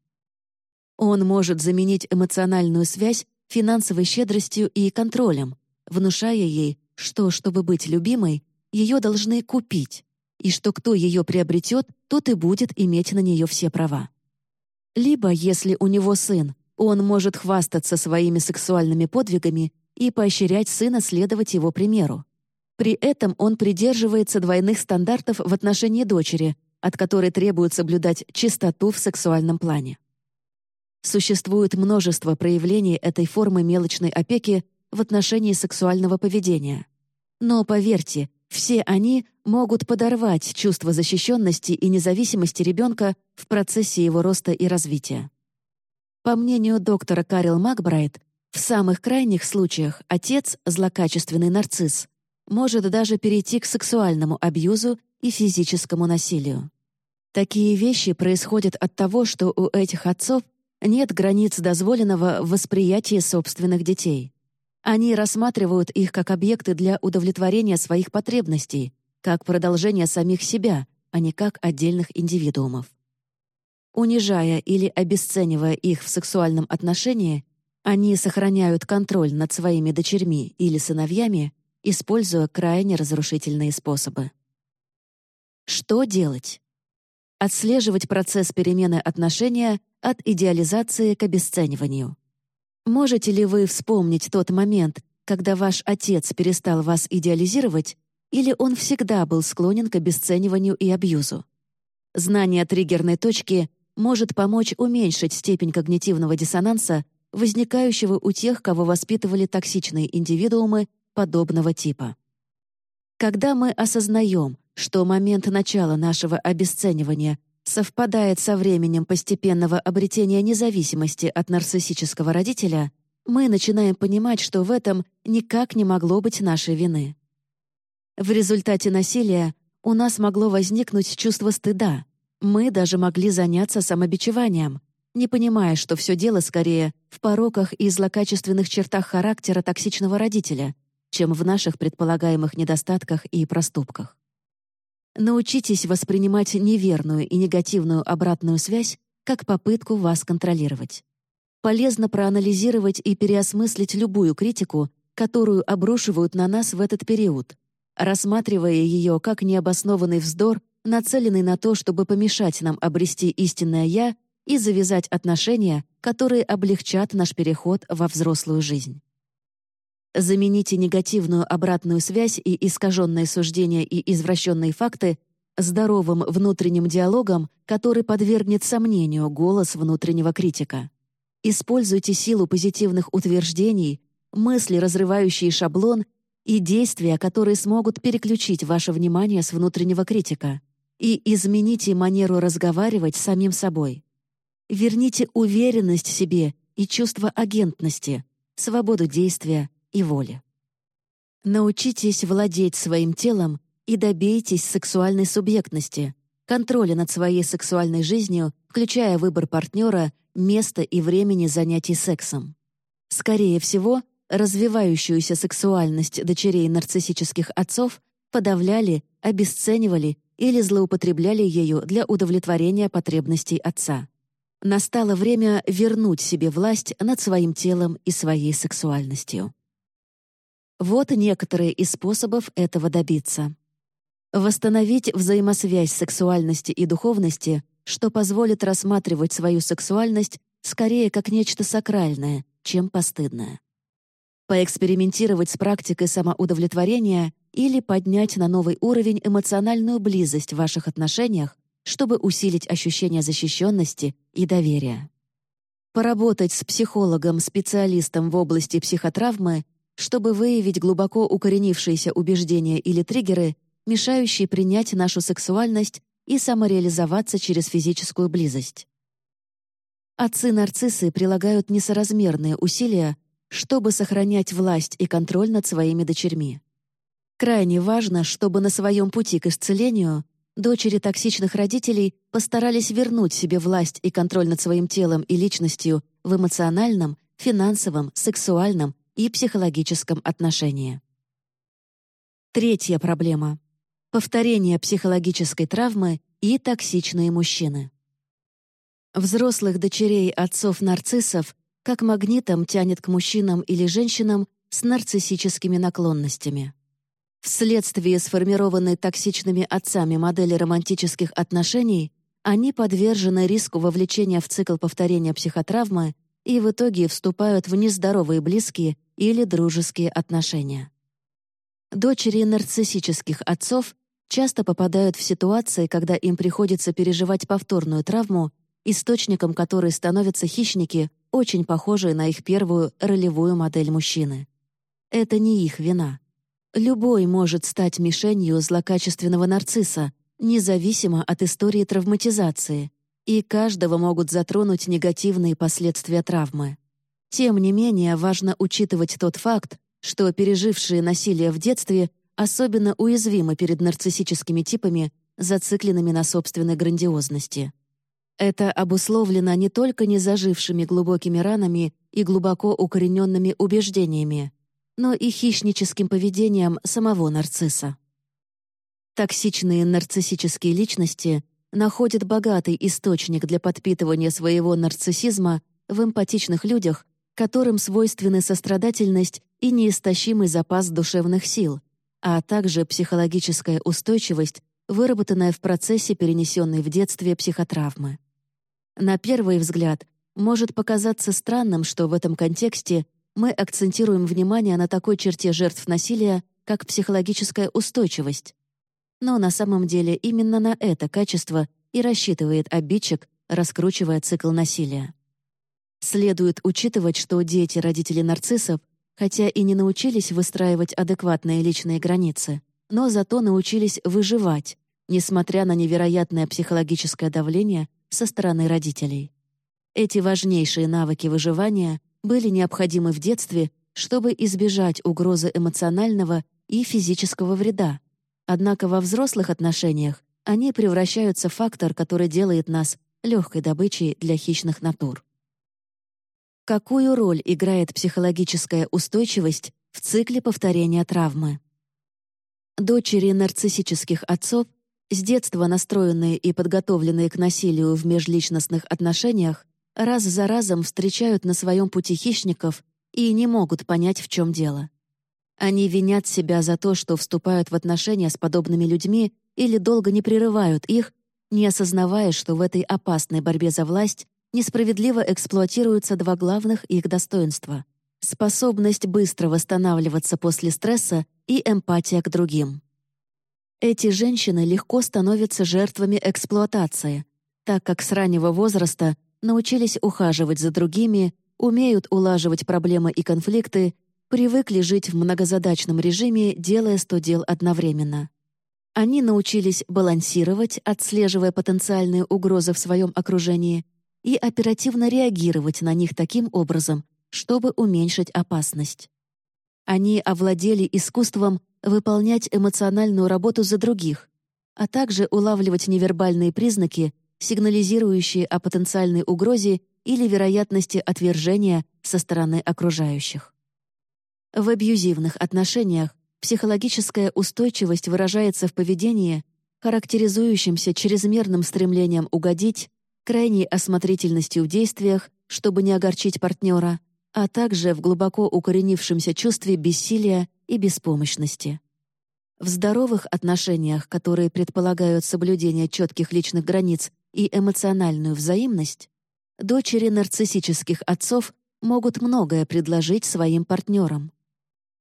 Он может заменить эмоциональную связь финансовой щедростью и контролем, внушая ей, что, чтобы быть любимой, ее должны купить, и что кто ее приобретет, тот и будет иметь на нее все права. Либо, если у него сын, он может хвастаться своими сексуальными подвигами и поощрять сына следовать его примеру. При этом он придерживается двойных стандартов в отношении дочери, от которой требует соблюдать чистоту в сексуальном плане. Существует множество проявлений этой формы мелочной опеки в отношении сексуального поведения. Но, поверьте, все они могут подорвать чувство защищенности и независимости ребенка в процессе его роста и развития. По мнению доктора Карил Макбрайт, в самых крайних случаях отец, злокачественный нарцисс, может даже перейти к сексуальному абьюзу и физическому насилию. Такие вещи происходят от того, что у этих отцов нет границ дозволенного в восприятии собственных детей. Они рассматривают их как объекты для удовлетворения своих потребностей, как продолжение самих себя, а не как отдельных индивидуумов. Унижая или обесценивая их в сексуальном отношении, они сохраняют контроль над своими дочерьми или сыновьями, используя крайне разрушительные способы. Что делать? Отслеживать процесс перемены отношения от идеализации к обесцениванию. Можете ли вы вспомнить тот момент, когда ваш отец перестал вас идеализировать или он всегда был склонен к обесцениванию и абьюзу. Знание триггерной точки может помочь уменьшить степень когнитивного диссонанса, возникающего у тех, кого воспитывали токсичные индивидуумы подобного типа. Когда мы осознаем, что момент начала нашего обесценивания совпадает со временем постепенного обретения независимости от нарциссического родителя, мы начинаем понимать, что в этом никак не могло быть нашей вины. В результате насилия у нас могло возникнуть чувство стыда. Мы даже могли заняться самобичеванием, не понимая, что все дело скорее в пороках и злокачественных чертах характера токсичного родителя, чем в наших предполагаемых недостатках и проступках. Научитесь воспринимать неверную и негативную обратную связь как попытку вас контролировать. Полезно проанализировать и переосмыслить любую критику, которую обрушивают на нас в этот период, рассматривая ее как необоснованный вздор, нацеленный на то, чтобы помешать нам обрести истинное «я» и завязать отношения, которые облегчат наш переход во взрослую жизнь. Замените негативную обратную связь и искаженные суждения и извращенные факты здоровым внутренним диалогом, который подвергнет сомнению голос внутреннего критика. Используйте силу позитивных утверждений, мысли, разрывающие шаблон, и действия, которые смогут переключить ваше внимание с внутреннего критика и измените манеру разговаривать с самим собой. Верните уверенность себе и чувство агентности, свободу действия и воли. Научитесь владеть своим телом и добейтесь сексуальной субъектности, контроля над своей сексуальной жизнью, включая выбор партнера, место и времени занятий сексом. Скорее всего, развивающуюся сексуальность дочерей нарциссических отцов подавляли, обесценивали или злоупотребляли ею для удовлетворения потребностей отца. Настало время вернуть себе власть над своим телом и своей сексуальностью. Вот некоторые из способов этого добиться. Восстановить взаимосвязь сексуальности и духовности, что позволит рассматривать свою сексуальность скорее как нечто сакральное, чем постыдное поэкспериментировать с практикой самоудовлетворения или поднять на новый уровень эмоциональную близость в ваших отношениях, чтобы усилить ощущение защищенности и доверия. Поработать с психологом-специалистом в области психотравмы, чтобы выявить глубоко укоренившиеся убеждения или триггеры, мешающие принять нашу сексуальность и самореализоваться через физическую близость. Отцы-нарциссы прилагают несоразмерные усилия, чтобы сохранять власть и контроль над своими дочерьми. Крайне важно, чтобы на своем пути к исцелению дочери токсичных родителей постарались вернуть себе власть и контроль над своим телом и личностью в эмоциональном, финансовом, сексуальном и психологическом отношении. Третья проблема — повторение психологической травмы и токсичные мужчины. Взрослых дочерей отцов-нарциссов как магнитом тянет к мужчинам или женщинам с нарциссическими наклонностями. Вследствие сформированной токсичными отцами модели романтических отношений они подвержены риску вовлечения в цикл повторения психотравмы и в итоге вступают в нездоровые близкие или дружеские отношения. Дочери нарциссических отцов часто попадают в ситуации, когда им приходится переживать повторную травму, источником которой становятся хищники, очень похожие на их первую ролевую модель мужчины. Это не их вина. Любой может стать мишенью злокачественного нарцисса, независимо от истории травматизации, и каждого могут затронуть негативные последствия травмы. Тем не менее, важно учитывать тот факт, что пережившие насилие в детстве особенно уязвимы перед нарциссическими типами, зацикленными на собственной грандиозности. Это обусловлено не только незажившими глубокими ранами и глубоко укорененными убеждениями, но и хищническим поведением самого нарцисса. Токсичные нарциссические личности находят богатый источник для подпитывания своего нарциссизма в эмпатичных людях, которым свойственны сострадательность и неистощимый запас душевных сил, а также психологическая устойчивость, выработанная в процессе перенесенной в детстве психотравмы. На первый взгляд, может показаться странным, что в этом контексте мы акцентируем внимание на такой черте жертв насилия, как психологическая устойчивость. Но на самом деле именно на это качество и рассчитывает обидчик, раскручивая цикл насилия. Следует учитывать, что дети родителей нарциссов, хотя и не научились выстраивать адекватные личные границы, но зато научились выживать, несмотря на невероятное психологическое давление со стороны родителей. Эти важнейшие навыки выживания были необходимы в детстве, чтобы избежать угрозы эмоционального и физического вреда. Однако во взрослых отношениях они превращаются в фактор, который делает нас легкой добычей для хищных натур. Какую роль играет психологическая устойчивость в цикле повторения травмы? Дочери нарциссических отцов, с детства настроенные и подготовленные к насилию в межличностных отношениях, раз за разом встречают на своем пути хищников и не могут понять, в чем дело. Они винят себя за то, что вступают в отношения с подобными людьми или долго не прерывают их, не осознавая, что в этой опасной борьбе за власть несправедливо эксплуатируются два главных их достоинства — способность быстро восстанавливаться после стресса и эмпатия к другим. Эти женщины легко становятся жертвами эксплуатации, так как с раннего возраста научились ухаживать за другими, умеют улаживать проблемы и конфликты, привыкли жить в многозадачном режиме, делая сто дел одновременно. Они научились балансировать, отслеживая потенциальные угрозы в своем окружении, и оперативно реагировать на них таким образом, чтобы уменьшить опасность. Они овладели искусством выполнять эмоциональную работу за других, а также улавливать невербальные признаки сигнализирующие о потенциальной угрозе или вероятности отвержения со стороны окружающих. В абьюзивных отношениях психологическая устойчивость выражается в поведении, характеризующемся чрезмерным стремлением угодить, крайней осмотрительностью в действиях, чтобы не огорчить партнера, а также в глубоко укоренившемся чувстве бессилия и беспомощности. В здоровых отношениях, которые предполагают соблюдение четких личных границ и эмоциональную взаимность, дочери нарциссических отцов могут многое предложить своим партнерам.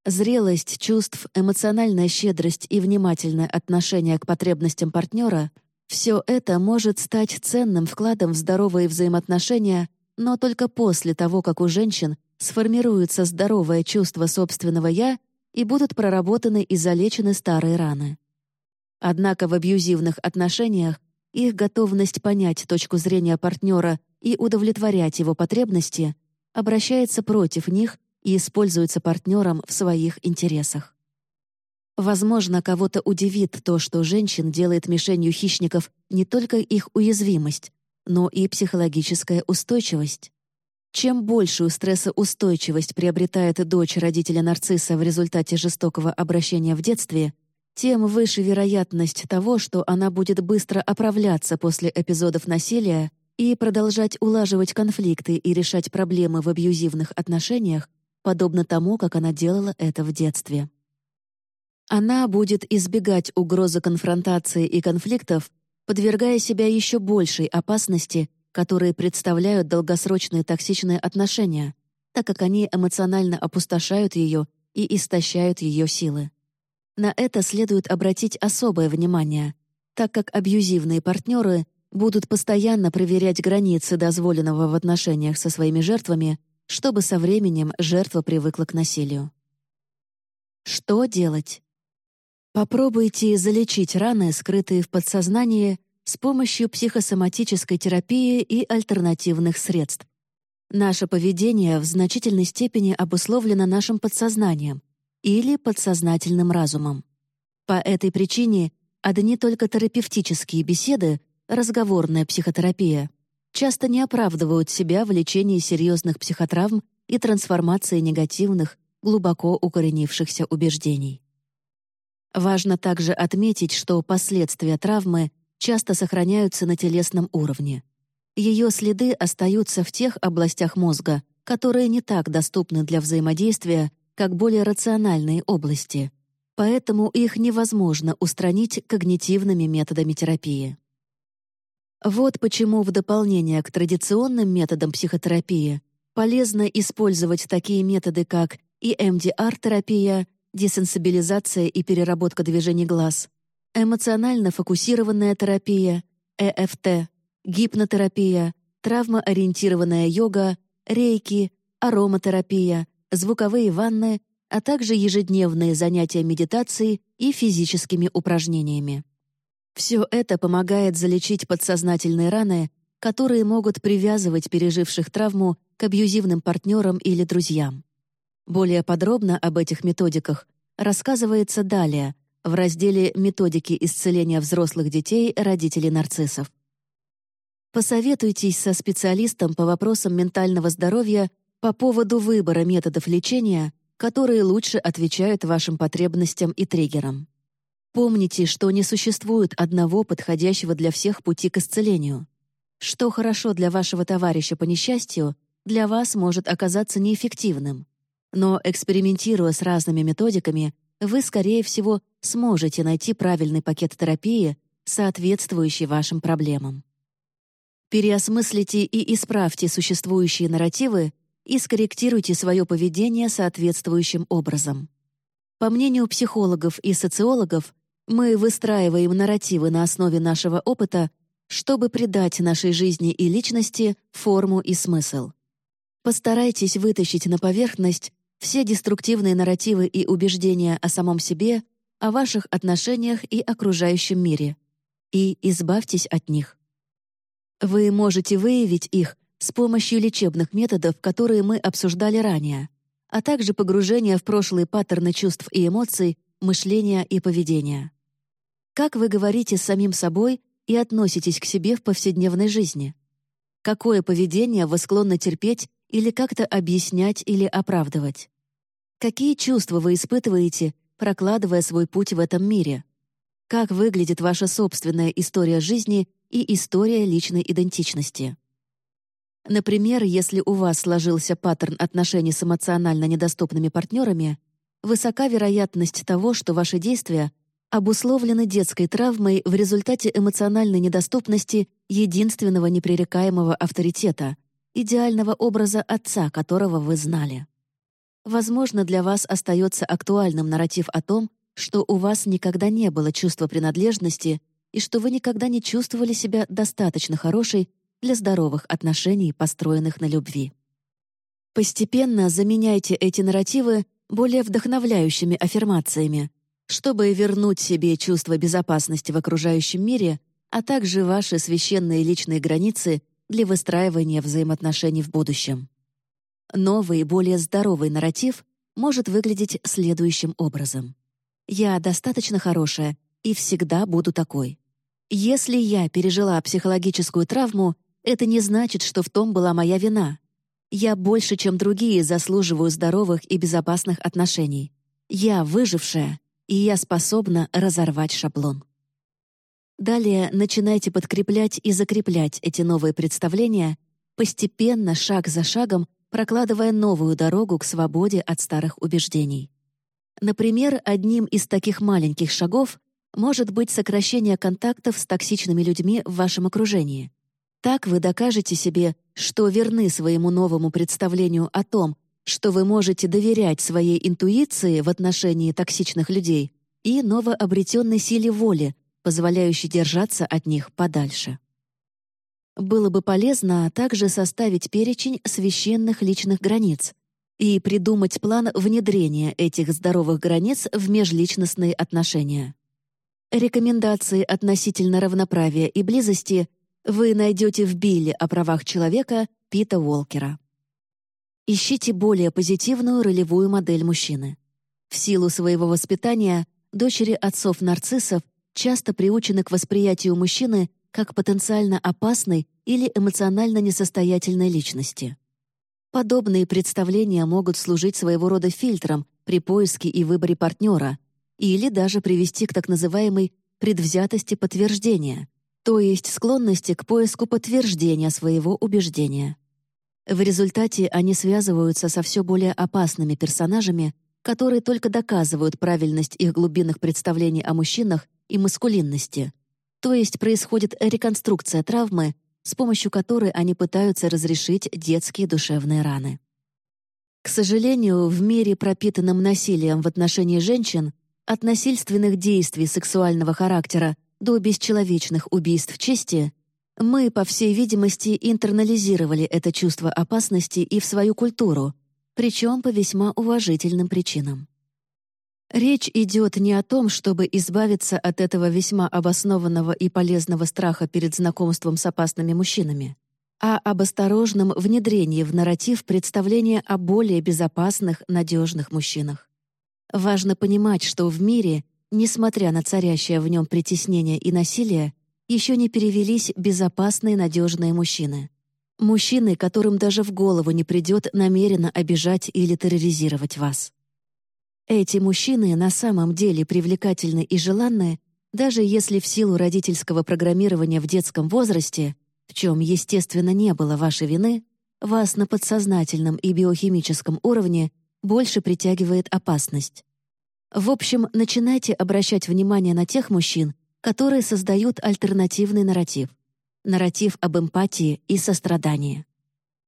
Зрелость чувств, эмоциональная щедрость и внимательное отношение к потребностям партнера — все это может стать ценным вкладом в здоровые взаимоотношения, но только после того, как у женщин сформируется здоровое чувство собственного «я» и будут проработаны и залечены старые раны. Однако в абьюзивных отношениях их готовность понять точку зрения партнера и удовлетворять его потребности обращается против них и используется партнером в своих интересах. Возможно, кого-то удивит то, что женщин делает мишенью хищников не только их уязвимость, но и психологическая устойчивость. Чем большую стрессоустойчивость приобретает дочь родителя-нарцисса в результате жестокого обращения в детстве, тем выше вероятность того, что она будет быстро оправляться после эпизодов насилия и продолжать улаживать конфликты и решать проблемы в абьюзивных отношениях, подобно тому, как она делала это в детстве. Она будет избегать угрозы конфронтации и конфликтов, подвергая себя еще большей опасности, которые представляют долгосрочные токсичные отношения, так как они эмоционально опустошают ее и истощают ее силы. На это следует обратить особое внимание, так как абьюзивные партнеры будут постоянно проверять границы дозволенного в отношениях со своими жертвами, чтобы со временем жертва привыкла к насилию. Что делать? Попробуйте залечить раны, скрытые в подсознании, с помощью психосоматической терапии и альтернативных средств. Наше поведение в значительной степени обусловлено нашим подсознанием или подсознательным разумом. По этой причине одни только терапевтические беседы, разговорная психотерапия, часто не оправдывают себя в лечении серьезных психотравм и трансформации негативных, глубоко укоренившихся убеждений. Важно также отметить, что последствия травмы часто сохраняются на телесном уровне. Ее следы остаются в тех областях мозга, которые не так доступны для взаимодействия, как более рациональные области, поэтому их невозможно устранить когнитивными методами терапии. Вот почему в дополнение к традиционным методам психотерапии полезно использовать такие методы, как EMDR-терапия, десенсибилизация и переработка движений глаз, эмоционально фокусированная терапия, ЭФТ, гипнотерапия, травмоориентированная йога, рейки, ароматерапия, звуковые ванны, а также ежедневные занятия медитацией и физическими упражнениями. Все это помогает залечить подсознательные раны, которые могут привязывать переживших травму к абьюзивным партнерам или друзьям. Более подробно об этих методиках рассказывается далее в разделе «Методики исцеления взрослых детей родителей нарциссов». Посоветуйтесь со специалистом по вопросам ментального здоровья по поводу выбора методов лечения, которые лучше отвечают вашим потребностям и триггерам. Помните, что не существует одного подходящего для всех пути к исцелению. Что хорошо для вашего товарища по несчастью, для вас может оказаться неэффективным. Но экспериментируя с разными методиками, вы, скорее всего, сможете найти правильный пакет терапии, соответствующий вашим проблемам. Переосмыслите и исправьте существующие нарративы и скорректируйте свое поведение соответствующим образом. По мнению психологов и социологов, мы выстраиваем нарративы на основе нашего опыта, чтобы придать нашей жизни и личности форму и смысл. Постарайтесь вытащить на поверхность все деструктивные нарративы и убеждения о самом себе, о ваших отношениях и окружающем мире, и избавьтесь от них. Вы можете выявить их с помощью лечебных методов, которые мы обсуждали ранее, а также погружения в прошлые паттерны чувств и эмоций, мышления и поведения. Как вы говорите с самим собой и относитесь к себе в повседневной жизни? Какое поведение вы склонны терпеть или как-то объяснять или оправдывать? Какие чувства вы испытываете, прокладывая свой путь в этом мире? Как выглядит ваша собственная история жизни и история личной идентичности. Например, если у вас сложился паттерн отношений с эмоционально недоступными партнерами, высока вероятность того, что ваши действия обусловлены детской травмой в результате эмоциональной недоступности единственного непререкаемого авторитета, идеального образа отца, которого вы знали. Возможно, для вас остается актуальным нарратив о том, что у вас никогда не было чувства принадлежности и что вы никогда не чувствовали себя достаточно хорошей для здоровых отношений, построенных на любви. Постепенно заменяйте эти нарративы более вдохновляющими аффирмациями, чтобы вернуть себе чувство безопасности в окружающем мире, а также ваши священные личные границы для выстраивания взаимоотношений в будущем. Новый, более здоровый нарратив может выглядеть следующим образом. «Я достаточно хорошая и всегда буду такой. Если я пережила психологическую травму, это не значит, что в том была моя вина. Я больше, чем другие, заслуживаю здоровых и безопасных отношений. Я выжившая, и я способна разорвать шаблон. Далее начинайте подкреплять и закреплять эти новые представления, постепенно, шаг за шагом, прокладывая новую дорогу к свободе от старых убеждений. Например, одним из таких маленьких шагов может быть сокращение контактов с токсичными людьми в вашем окружении. Так вы докажете себе, что верны своему новому представлению о том, что вы можете доверять своей интуиции в отношении токсичных людей и новообретенной силе воли, позволяющей держаться от них подальше. Было бы полезно также составить перечень священных личных границ, и придумать план внедрения этих здоровых границ в межличностные отношения. Рекомендации относительно равноправия и близости вы найдете в Билле о правах человека Пита Уолкера. Ищите более позитивную ролевую модель мужчины. В силу своего воспитания дочери отцов-нарциссов часто приучены к восприятию мужчины как потенциально опасной или эмоционально несостоятельной личности. Подобные представления могут служить своего рода фильтром при поиске и выборе партнера или даже привести к так называемой предвзятости подтверждения, то есть склонности к поиску подтверждения своего убеждения. В результате они связываются со все более опасными персонажами, которые только доказывают правильность их глубинных представлений о мужчинах и маскулинности. То есть происходит реконструкция травмы, с помощью которой они пытаются разрешить детские душевные раны. К сожалению, в мире, пропитанном насилием в отношении женщин, от насильственных действий сексуального характера до бесчеловечных убийств чести, мы, по всей видимости, интернализировали это чувство опасности и в свою культуру, причем по весьма уважительным причинам. Речь идет не о том, чтобы избавиться от этого весьма обоснованного и полезного страха перед знакомством с опасными мужчинами, а об осторожном внедрении в нарратив представления о более безопасных, надежных мужчинах. Важно понимать, что в мире, несмотря на царящее в нем притеснение и насилие, еще не перевелись безопасные надежные мужчины. Мужчины, которым даже в голову не придет намеренно обижать или терроризировать вас. Эти мужчины на самом деле привлекательны и желанны, даже если в силу родительского программирования в детском возрасте, в чем, естественно, не было вашей вины, вас на подсознательном и биохимическом уровне больше притягивает опасность. В общем, начинайте обращать внимание на тех мужчин, которые создают альтернативный нарратив. Нарратив об эмпатии и сострадании.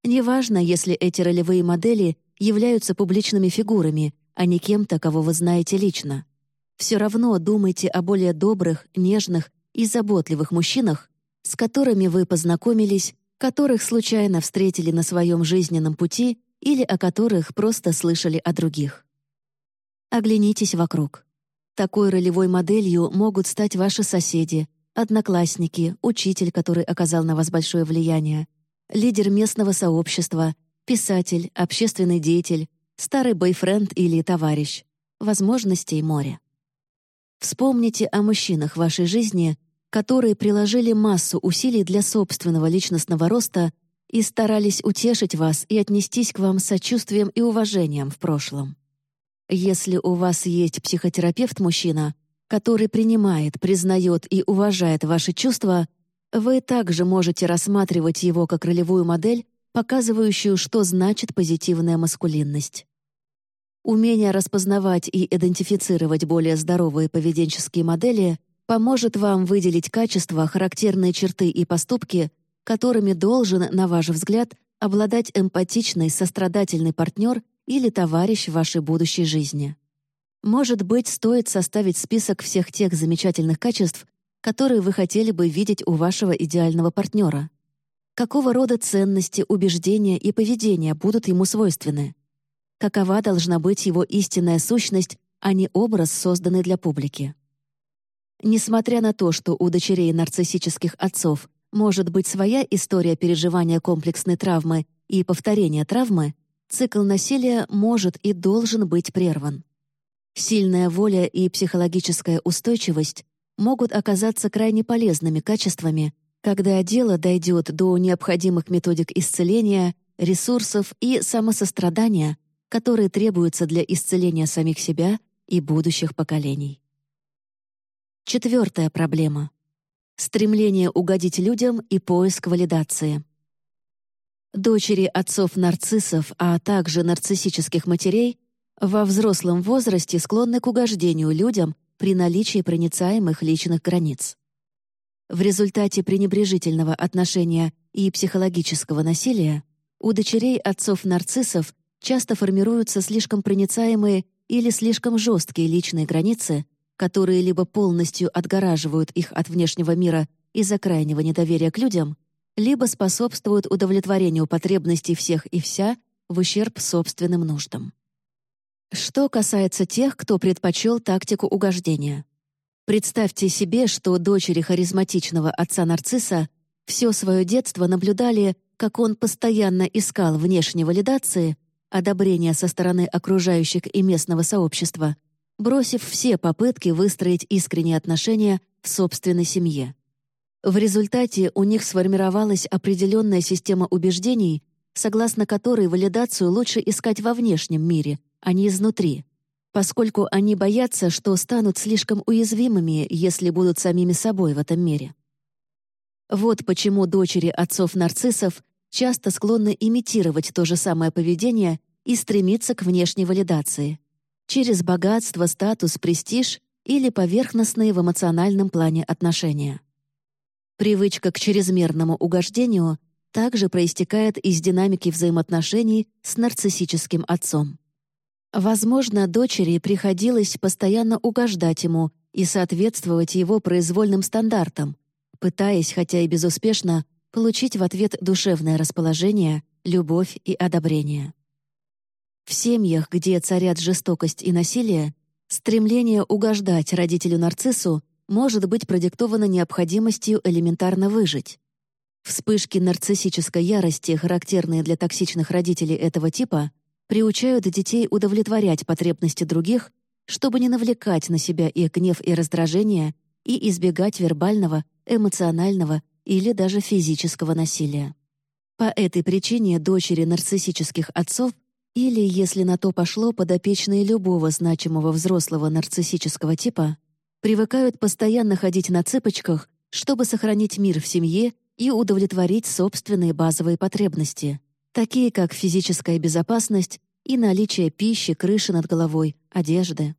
Неважно, если эти ролевые модели являются публичными фигурами, а не кем-то, кого вы знаете лично. Все равно думайте о более добрых, нежных и заботливых мужчинах, с которыми вы познакомились, которых случайно встретили на своем жизненном пути или о которых просто слышали о других. Оглянитесь вокруг. Такой ролевой моделью могут стать ваши соседи, одноклассники, учитель, который оказал на вас большое влияние, лидер местного сообщества, писатель, общественный деятель, старый бойфренд или товарищ. Возможностей море. Вспомните о мужчинах вашей жизни, которые приложили массу усилий для собственного личностного роста и старались утешить вас и отнестись к вам сочувствием и уважением в прошлом. Если у вас есть психотерапевт-мужчина, который принимает, признает и уважает ваши чувства, вы также можете рассматривать его как ролевую модель, показывающую, что значит позитивная маскулинность. Умение распознавать и идентифицировать более здоровые поведенческие модели поможет вам выделить качества, характерные черты и поступки, которыми должен, на ваш взгляд, обладать эмпатичный, сострадательный партнер или товарищ в вашей будущей жизни. Может быть, стоит составить список всех тех замечательных качеств, которые вы хотели бы видеть у вашего идеального партнера. Какого рода ценности, убеждения и поведения будут ему свойственны? Какова должна быть его истинная сущность, а не образ, созданный для публики? Несмотря на то, что у дочерей нарциссических отцов может быть своя история переживания комплексной травмы и повторения травмы, цикл насилия может и должен быть прерван. Сильная воля и психологическая устойчивость могут оказаться крайне полезными качествами, когда дело дойдет до необходимых методик исцеления, ресурсов и самосострадания, которые требуются для исцеления самих себя и будущих поколений. Четвертая проблема. Стремление угодить людям и поиск валидации. Дочери отцов-нарциссов, а также нарциссических матерей во взрослом возрасте склонны к угождению людям при наличии проницаемых личных границ. В результате пренебрежительного отношения и психологического насилия у дочерей отцов-нарциссов часто формируются слишком проницаемые или слишком жесткие личные границы, которые либо полностью отгораживают их от внешнего мира из-за крайнего недоверия к людям, либо способствуют удовлетворению потребностей всех и вся в ущерб собственным нуждам. Что касается тех, кто предпочел тактику угождения. Представьте себе, что дочери харизматичного отца-нарцисса все свое детство наблюдали, как он постоянно искал внешней валидации, одобрения со стороны окружающих и местного сообщества, бросив все попытки выстроить искренние отношения в собственной семье. В результате у них сформировалась определенная система убеждений, согласно которой валидацию лучше искать во внешнем мире, а не изнутри, поскольку они боятся, что станут слишком уязвимыми, если будут самими собой в этом мире. Вот почему дочери отцов-нарциссов часто склонны имитировать то же самое поведение и стремиться к внешней валидации через богатство, статус, престиж или поверхностные в эмоциональном плане отношения. Привычка к чрезмерному угождению также проистекает из динамики взаимоотношений с нарциссическим отцом. Возможно, дочери приходилось постоянно угождать ему и соответствовать его произвольным стандартам, пытаясь, хотя и безуспешно, получить в ответ душевное расположение, любовь и одобрение. В семьях, где царят жестокость и насилие, стремление угождать родителю-нарциссу может быть продиктовано необходимостью элементарно выжить. Вспышки нарциссической ярости, характерные для токсичных родителей этого типа, приучают детей удовлетворять потребности других, чтобы не навлекать на себя их гнев и раздражение и избегать вербального, эмоционального или даже физического насилия. По этой причине дочери нарциссических отцов или, если на то пошло, подопечные любого значимого взрослого нарциссического типа, привыкают постоянно ходить на цыпочках, чтобы сохранить мир в семье и удовлетворить собственные базовые потребности, такие как физическая безопасность и наличие пищи, крыши над головой, одежды.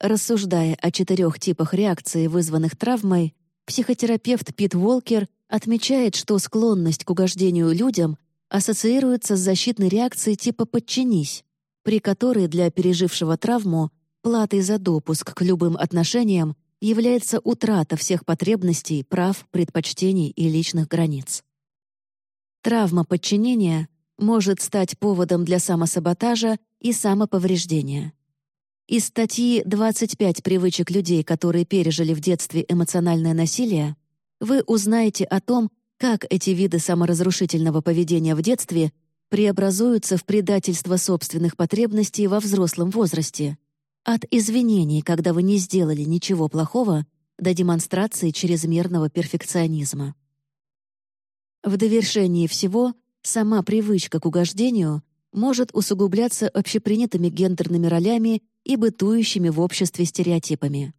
Рассуждая о четырех типах реакции, вызванных травмой, психотерапевт Пит Волкер отмечает, что склонность к угождению людям ассоциируется с защитной реакцией типа «подчинись», при которой для пережившего травму платой за допуск к любым отношениям является утрата всех потребностей, прав, предпочтений и личных границ. Травма подчинения может стать поводом для самосаботажа и самоповреждения. Из статьи «25 привычек людей, которые пережили в детстве эмоциональное насилие» вы узнаете о том, как эти виды саморазрушительного поведения в детстве преобразуются в предательство собственных потребностей во взрослом возрасте, от извинений, когда вы не сделали ничего плохого, до демонстрации чрезмерного перфекционизма. В довершении всего сама привычка к угождению может усугубляться общепринятыми гендерными ролями и бытующими в обществе стереотипами.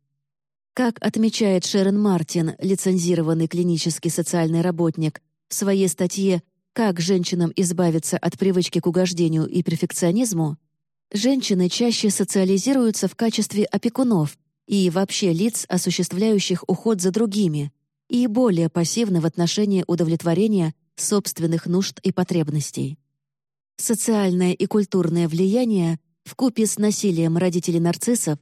Как отмечает Шерон Мартин, лицензированный клинический социальный работник, в своей статье «Как женщинам избавиться от привычки к угождению и перфекционизму», женщины чаще социализируются в качестве опекунов и вообще лиц, осуществляющих уход за другими, и более пассивны в отношении удовлетворения собственных нужд и потребностей. Социальное и культурное влияние в купе с насилием родителей нарциссов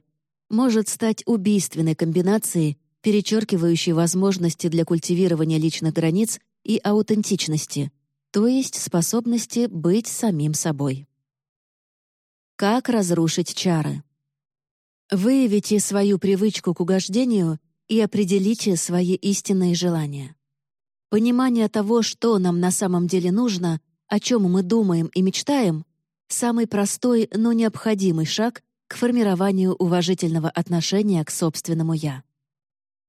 может стать убийственной комбинацией, перечеркивающей возможности для культивирования личных границ и аутентичности, то есть способности быть самим собой. Как разрушить чары? Выявите свою привычку к угождению и определите свои истинные желания. Понимание того, что нам на самом деле нужно, о чем мы думаем и мечтаем, самый простой, но необходимый шаг к формированию уважительного отношения к собственному «я».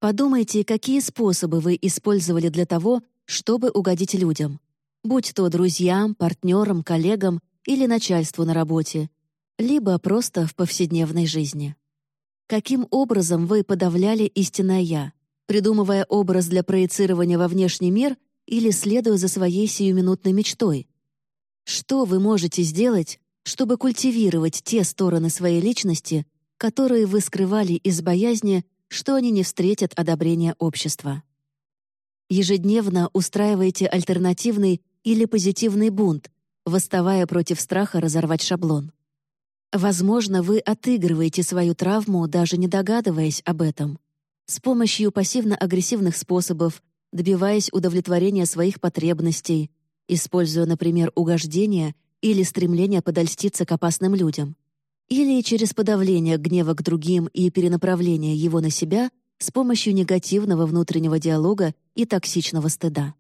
Подумайте, какие способы вы использовали для того, чтобы угодить людям, будь то друзьям, партнерам, коллегам или начальству на работе, либо просто в повседневной жизни. Каким образом вы подавляли истинное «я», придумывая образ для проецирования во внешний мир или следуя за своей сиюминутной мечтой? Что вы можете сделать, чтобы культивировать те стороны своей личности, которые вы скрывали из боязни, что они не встретят одобрения общества? Ежедневно устраивайте альтернативный или позитивный бунт, восставая против страха разорвать шаблон. Возможно, вы отыгрываете свою травму, даже не догадываясь об этом с помощью пассивно-агрессивных способов, добиваясь удовлетворения своих потребностей, используя, например, угождение или стремление подольститься к опасным людям, или через подавление гнева к другим и перенаправление его на себя с помощью негативного внутреннего диалога и токсичного стыда.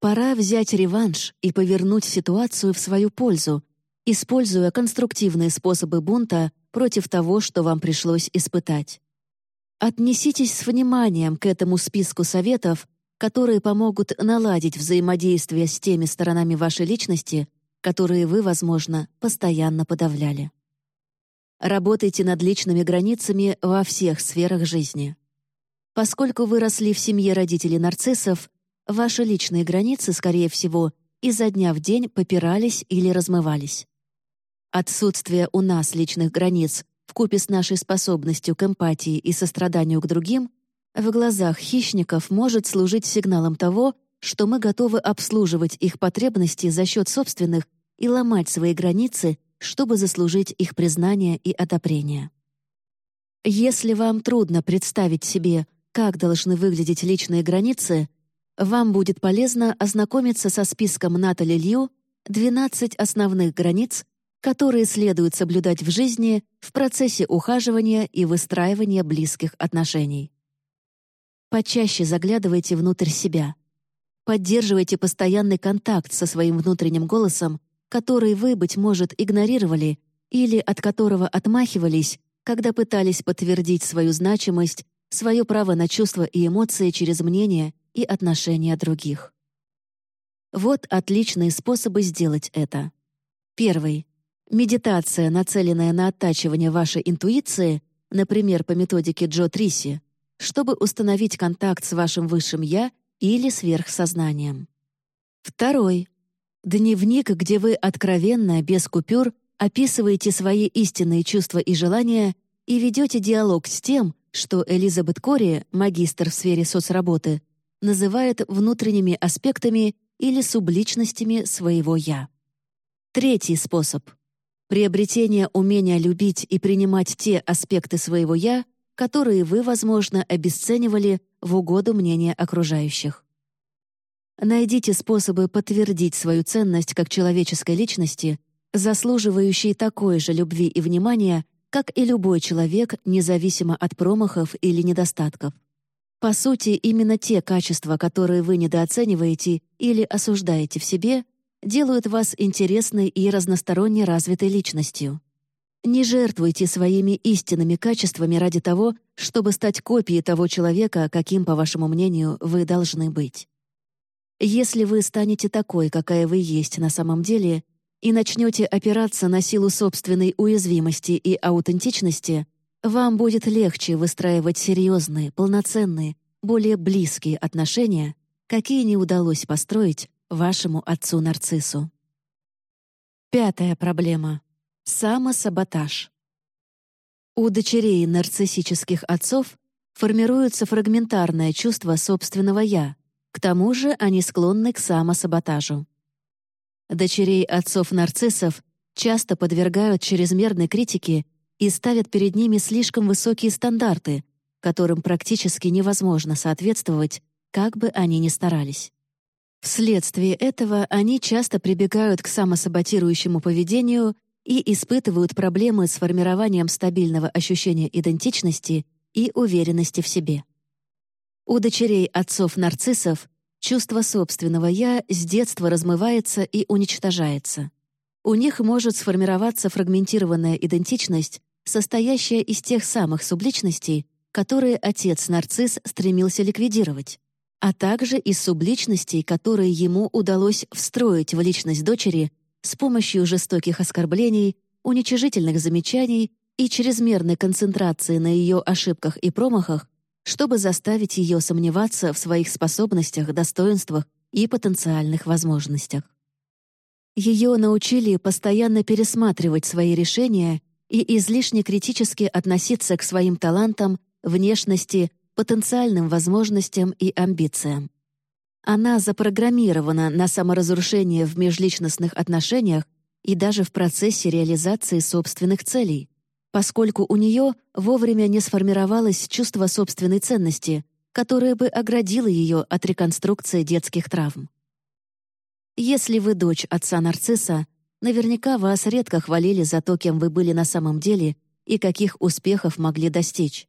Пора взять реванш и повернуть ситуацию в свою пользу, используя конструктивные способы бунта против того, что вам пришлось испытать. Отнеситесь с вниманием к этому списку советов, которые помогут наладить взаимодействие с теми сторонами вашей личности, которые вы, возможно, постоянно подавляли. Работайте над личными границами во всех сферах жизни. Поскольку вы росли в семье родителей нарциссов, ваши личные границы, скорее всего, изо дня в день попирались или размывались. Отсутствие у нас личных границ вкупе с нашей способностью к эмпатии и состраданию к другим в глазах хищников может служить сигналом того, что мы готовы обслуживать их потребности за счет собственных и ломать свои границы чтобы заслужить их признание и одобрение. Если вам трудно представить себе, как должны выглядеть личные границы, вам будет полезно ознакомиться со списком Натали Лью «12 основных границ», которые следует соблюдать в жизни в процессе ухаживания и выстраивания близких отношений. Почаще заглядывайте внутрь себя. Поддерживайте постоянный контакт со своим внутренним голосом который вы, быть может, игнорировали или от которого отмахивались, когда пытались подтвердить свою значимость, свое право на чувства и эмоции через мнение и отношения других. Вот отличные способы сделать это. Первый. Медитация, нацеленная на оттачивание вашей интуиции, например, по методике Джо Триси, чтобы установить контакт с вашим высшим «я» или сверхсознанием. Второй. Дневник, где вы откровенно, без купюр, описываете свои истинные чувства и желания и ведете диалог с тем, что Элизабет Кори, магистр в сфере соцработы, называет внутренними аспектами или субличностями своего «я». Третий способ — приобретение умения любить и принимать те аспекты своего «я», которые вы, возможно, обесценивали в угоду мнения окружающих. Найдите способы подтвердить свою ценность как человеческой личности, заслуживающей такой же любви и внимания, как и любой человек, независимо от промахов или недостатков. По сути, именно те качества, которые вы недооцениваете или осуждаете в себе, делают вас интересной и разносторонне развитой личностью. Не жертвуйте своими истинными качествами ради того, чтобы стать копией того человека, каким, по вашему мнению, вы должны быть. Если вы станете такой, какая вы есть на самом деле, и начнете опираться на силу собственной уязвимости и аутентичности, вам будет легче выстраивать серьезные, полноценные, более близкие отношения, какие не удалось построить вашему отцу-нарциссу. Пятая проблема — самосаботаж. У дочерей нарциссических отцов формируется фрагментарное чувство собственного «я», к тому же они склонны к самосаботажу. Дочерей отцов-нарциссов часто подвергают чрезмерной критике и ставят перед ними слишком высокие стандарты, которым практически невозможно соответствовать, как бы они ни старались. Вследствие этого они часто прибегают к самосаботирующему поведению и испытывают проблемы с формированием стабильного ощущения идентичности и уверенности в себе. У дочерей отцов-нарциссов чувство собственного «я» с детства размывается и уничтожается. У них может сформироваться фрагментированная идентичность, состоящая из тех самых субличностей, которые отец-нарцисс стремился ликвидировать, а также из субличностей, которые ему удалось встроить в личность дочери с помощью жестоких оскорблений, уничижительных замечаний и чрезмерной концентрации на ее ошибках и промахах, чтобы заставить ее сомневаться в своих способностях, достоинствах и потенциальных возможностях. Ее научили постоянно пересматривать свои решения и излишне критически относиться к своим талантам, внешности, потенциальным возможностям и амбициям. Она запрограммирована на саморазрушение в межличностных отношениях и даже в процессе реализации собственных целей, поскольку у нее вовремя не сформировалось чувство собственной ценности, которое бы оградило ее от реконструкции детских травм. Если вы дочь отца нарцисса, наверняка вас редко хвалили за то, кем вы были на самом деле и каких успехов могли достичь.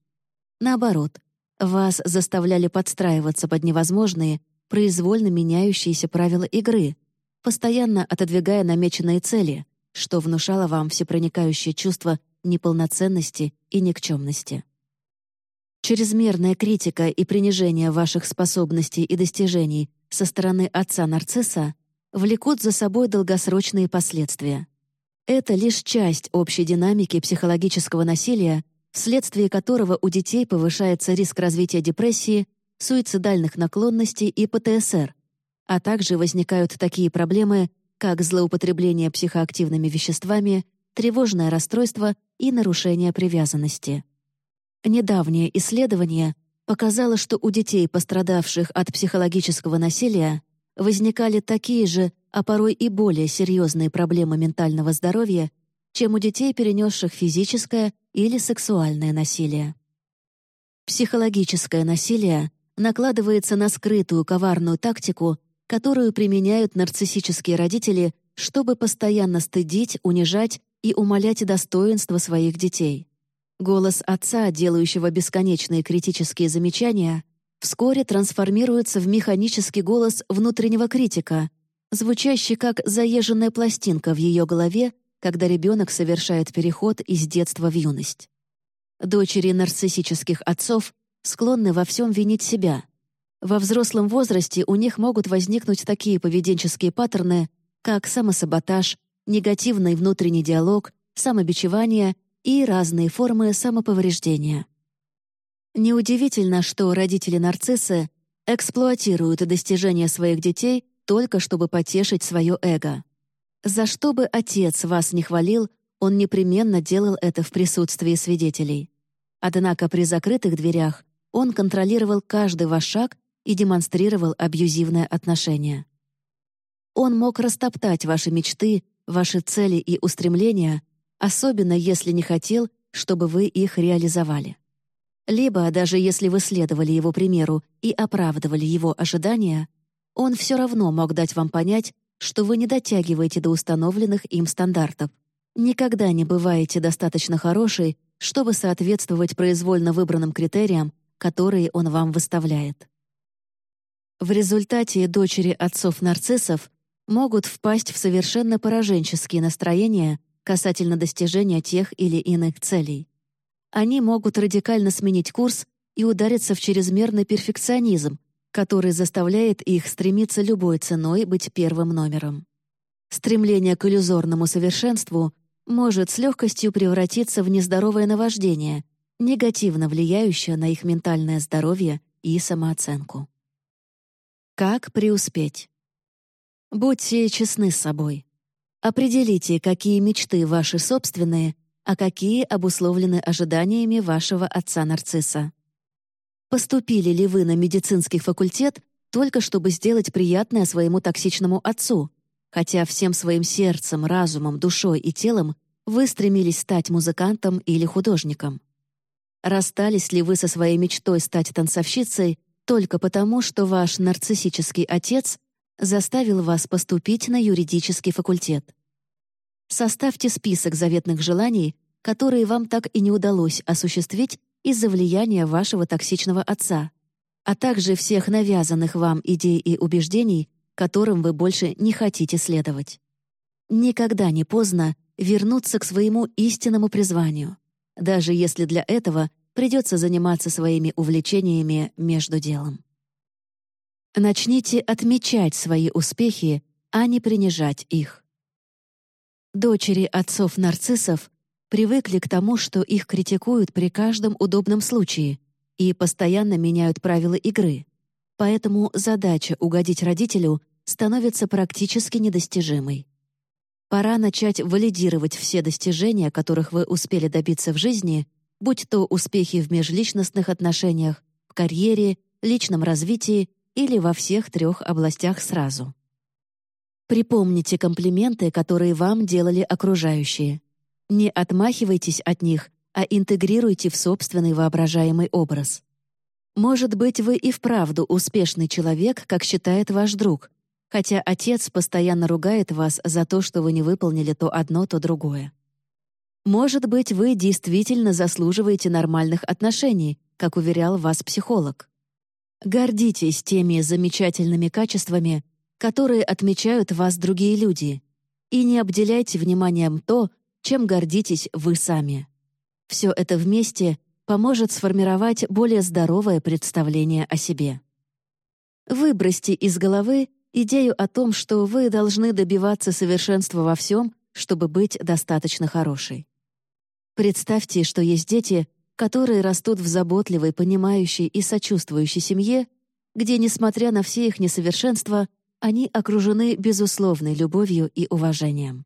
Наоборот, вас заставляли подстраиваться под невозможные, произвольно меняющиеся правила игры, постоянно отодвигая намеченные цели, что внушало вам всепроникающее чувство неполноценности и никчемности. Чрезмерная критика и принижение ваших способностей и достижений со стороны отца-нарцисса влекут за собой долгосрочные последствия. Это лишь часть общей динамики психологического насилия, вследствие которого у детей повышается риск развития депрессии, суицидальных наклонностей и ПТСР, а также возникают такие проблемы, как злоупотребление психоактивными веществами, тревожное расстройство и нарушение привязанности. Недавнее исследование показало, что у детей, пострадавших от психологического насилия, возникали такие же, а порой и более серьезные проблемы ментального здоровья, чем у детей, перенесших физическое или сексуальное насилие. Психологическое насилие накладывается на скрытую коварную тактику, которую применяют нарциссические родители, чтобы постоянно стыдить, унижать и умалять достоинство своих детей. Голос отца, делающего бесконечные критические замечания, вскоре трансформируется в механический голос внутреннего критика, звучащий как заезженная пластинка в ее голове, когда ребенок совершает переход из детства в юность. Дочери нарциссических отцов склонны во всем винить себя. Во взрослом возрасте у них могут возникнуть такие поведенческие паттерны, как самосаботаж, негативный внутренний диалог, самобичевание и разные формы самоповреждения. Неудивительно, что родители-нарциссы эксплуатируют достижения своих детей только чтобы потешить свое эго. За что бы отец вас не хвалил, он непременно делал это в присутствии свидетелей. Однако при закрытых дверях он контролировал каждый ваш шаг и демонстрировал абьюзивное отношение. Он мог растоптать ваши мечты, ваши цели и устремления, особенно если не хотел, чтобы вы их реализовали. Либо, даже если вы следовали его примеру и оправдывали его ожидания, он все равно мог дать вам понять, что вы не дотягиваете до установленных им стандартов, никогда не бываете достаточно хорошей, чтобы соответствовать произвольно выбранным критериям, которые он вам выставляет. В результате дочери отцов-нарциссов могут впасть в совершенно пораженческие настроения касательно достижения тех или иных целей они могут радикально сменить курс и удариться в чрезмерный перфекционизм, который заставляет их стремиться любой ценой быть первым номером. Стремление к иллюзорному совершенству может с легкостью превратиться в нездоровое наваждение, негативно влияющее на их ментальное здоровье и самооценку. Как преуспеть? Будьте честны с собой. Определите, какие мечты ваши собственные — а какие обусловлены ожиданиями вашего отца-нарцисса. Поступили ли вы на медицинский факультет только чтобы сделать приятное своему токсичному отцу, хотя всем своим сердцем, разумом, душой и телом вы стремились стать музыкантом или художником? Расстались ли вы со своей мечтой стать танцовщицей только потому, что ваш нарциссический отец заставил вас поступить на юридический факультет? Составьте список заветных желаний, которые вам так и не удалось осуществить из-за влияния вашего токсичного отца, а также всех навязанных вам идей и убеждений, которым вы больше не хотите следовать. Никогда не поздно вернуться к своему истинному призванию, даже если для этого придется заниматься своими увлечениями между делом. Начните отмечать свои успехи, а не принижать их. Дочери отцов-нарциссов привыкли к тому, что их критикуют при каждом удобном случае и постоянно меняют правила игры. Поэтому задача угодить родителю становится практически недостижимой. Пора начать валидировать все достижения, которых вы успели добиться в жизни, будь то успехи в межличностных отношениях, в карьере, личном развитии или во всех трех областях сразу. Припомните комплименты, которые вам делали окружающие. Не отмахивайтесь от них, а интегрируйте в собственный воображаемый образ. Может быть, вы и вправду успешный человек, как считает ваш друг, хотя отец постоянно ругает вас за то, что вы не выполнили то одно, то другое. Может быть, вы действительно заслуживаете нормальных отношений, как уверял вас психолог. Гордитесь теми замечательными качествами, которые отмечают вас другие люди, и не обделяйте вниманием то, чем гордитесь вы сами. Все это вместе поможет сформировать более здоровое представление о себе. Выбросьте из головы идею о том, что вы должны добиваться совершенства во всем, чтобы быть достаточно хорошей. Представьте, что есть дети, которые растут в заботливой, понимающей и сочувствующей семье, где, несмотря на все их несовершенства, они окружены безусловной любовью и уважением.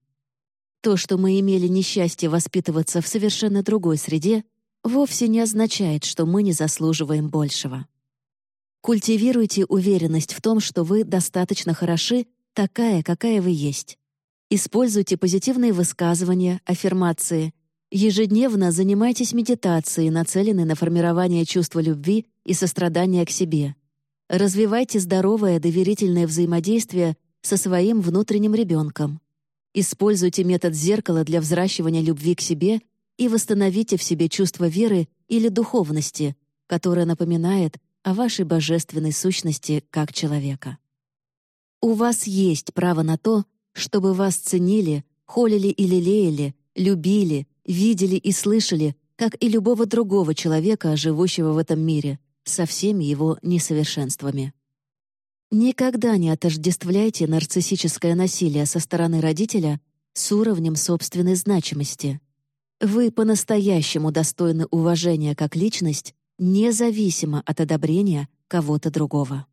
То, что мы имели несчастье воспитываться в совершенно другой среде, вовсе не означает, что мы не заслуживаем большего. Культивируйте уверенность в том, что вы достаточно хороши, такая, какая вы есть. Используйте позитивные высказывания, аффирмации. Ежедневно занимайтесь медитацией, нацеленной на формирование чувства любви и сострадания к себе. Развивайте здоровое доверительное взаимодействие со своим внутренним ребенком. Используйте метод зеркала для взращивания любви к себе и восстановите в себе чувство веры или духовности, которое напоминает о вашей божественной сущности как человека. У вас есть право на то, чтобы вас ценили, холили и лелеяли, любили, видели и слышали, как и любого другого человека, живущего в этом мире, со всеми его несовершенствами. Никогда не отождествляйте нарциссическое насилие со стороны родителя с уровнем собственной значимости. Вы по-настоящему достойны уважения как личность, независимо от одобрения кого-то другого.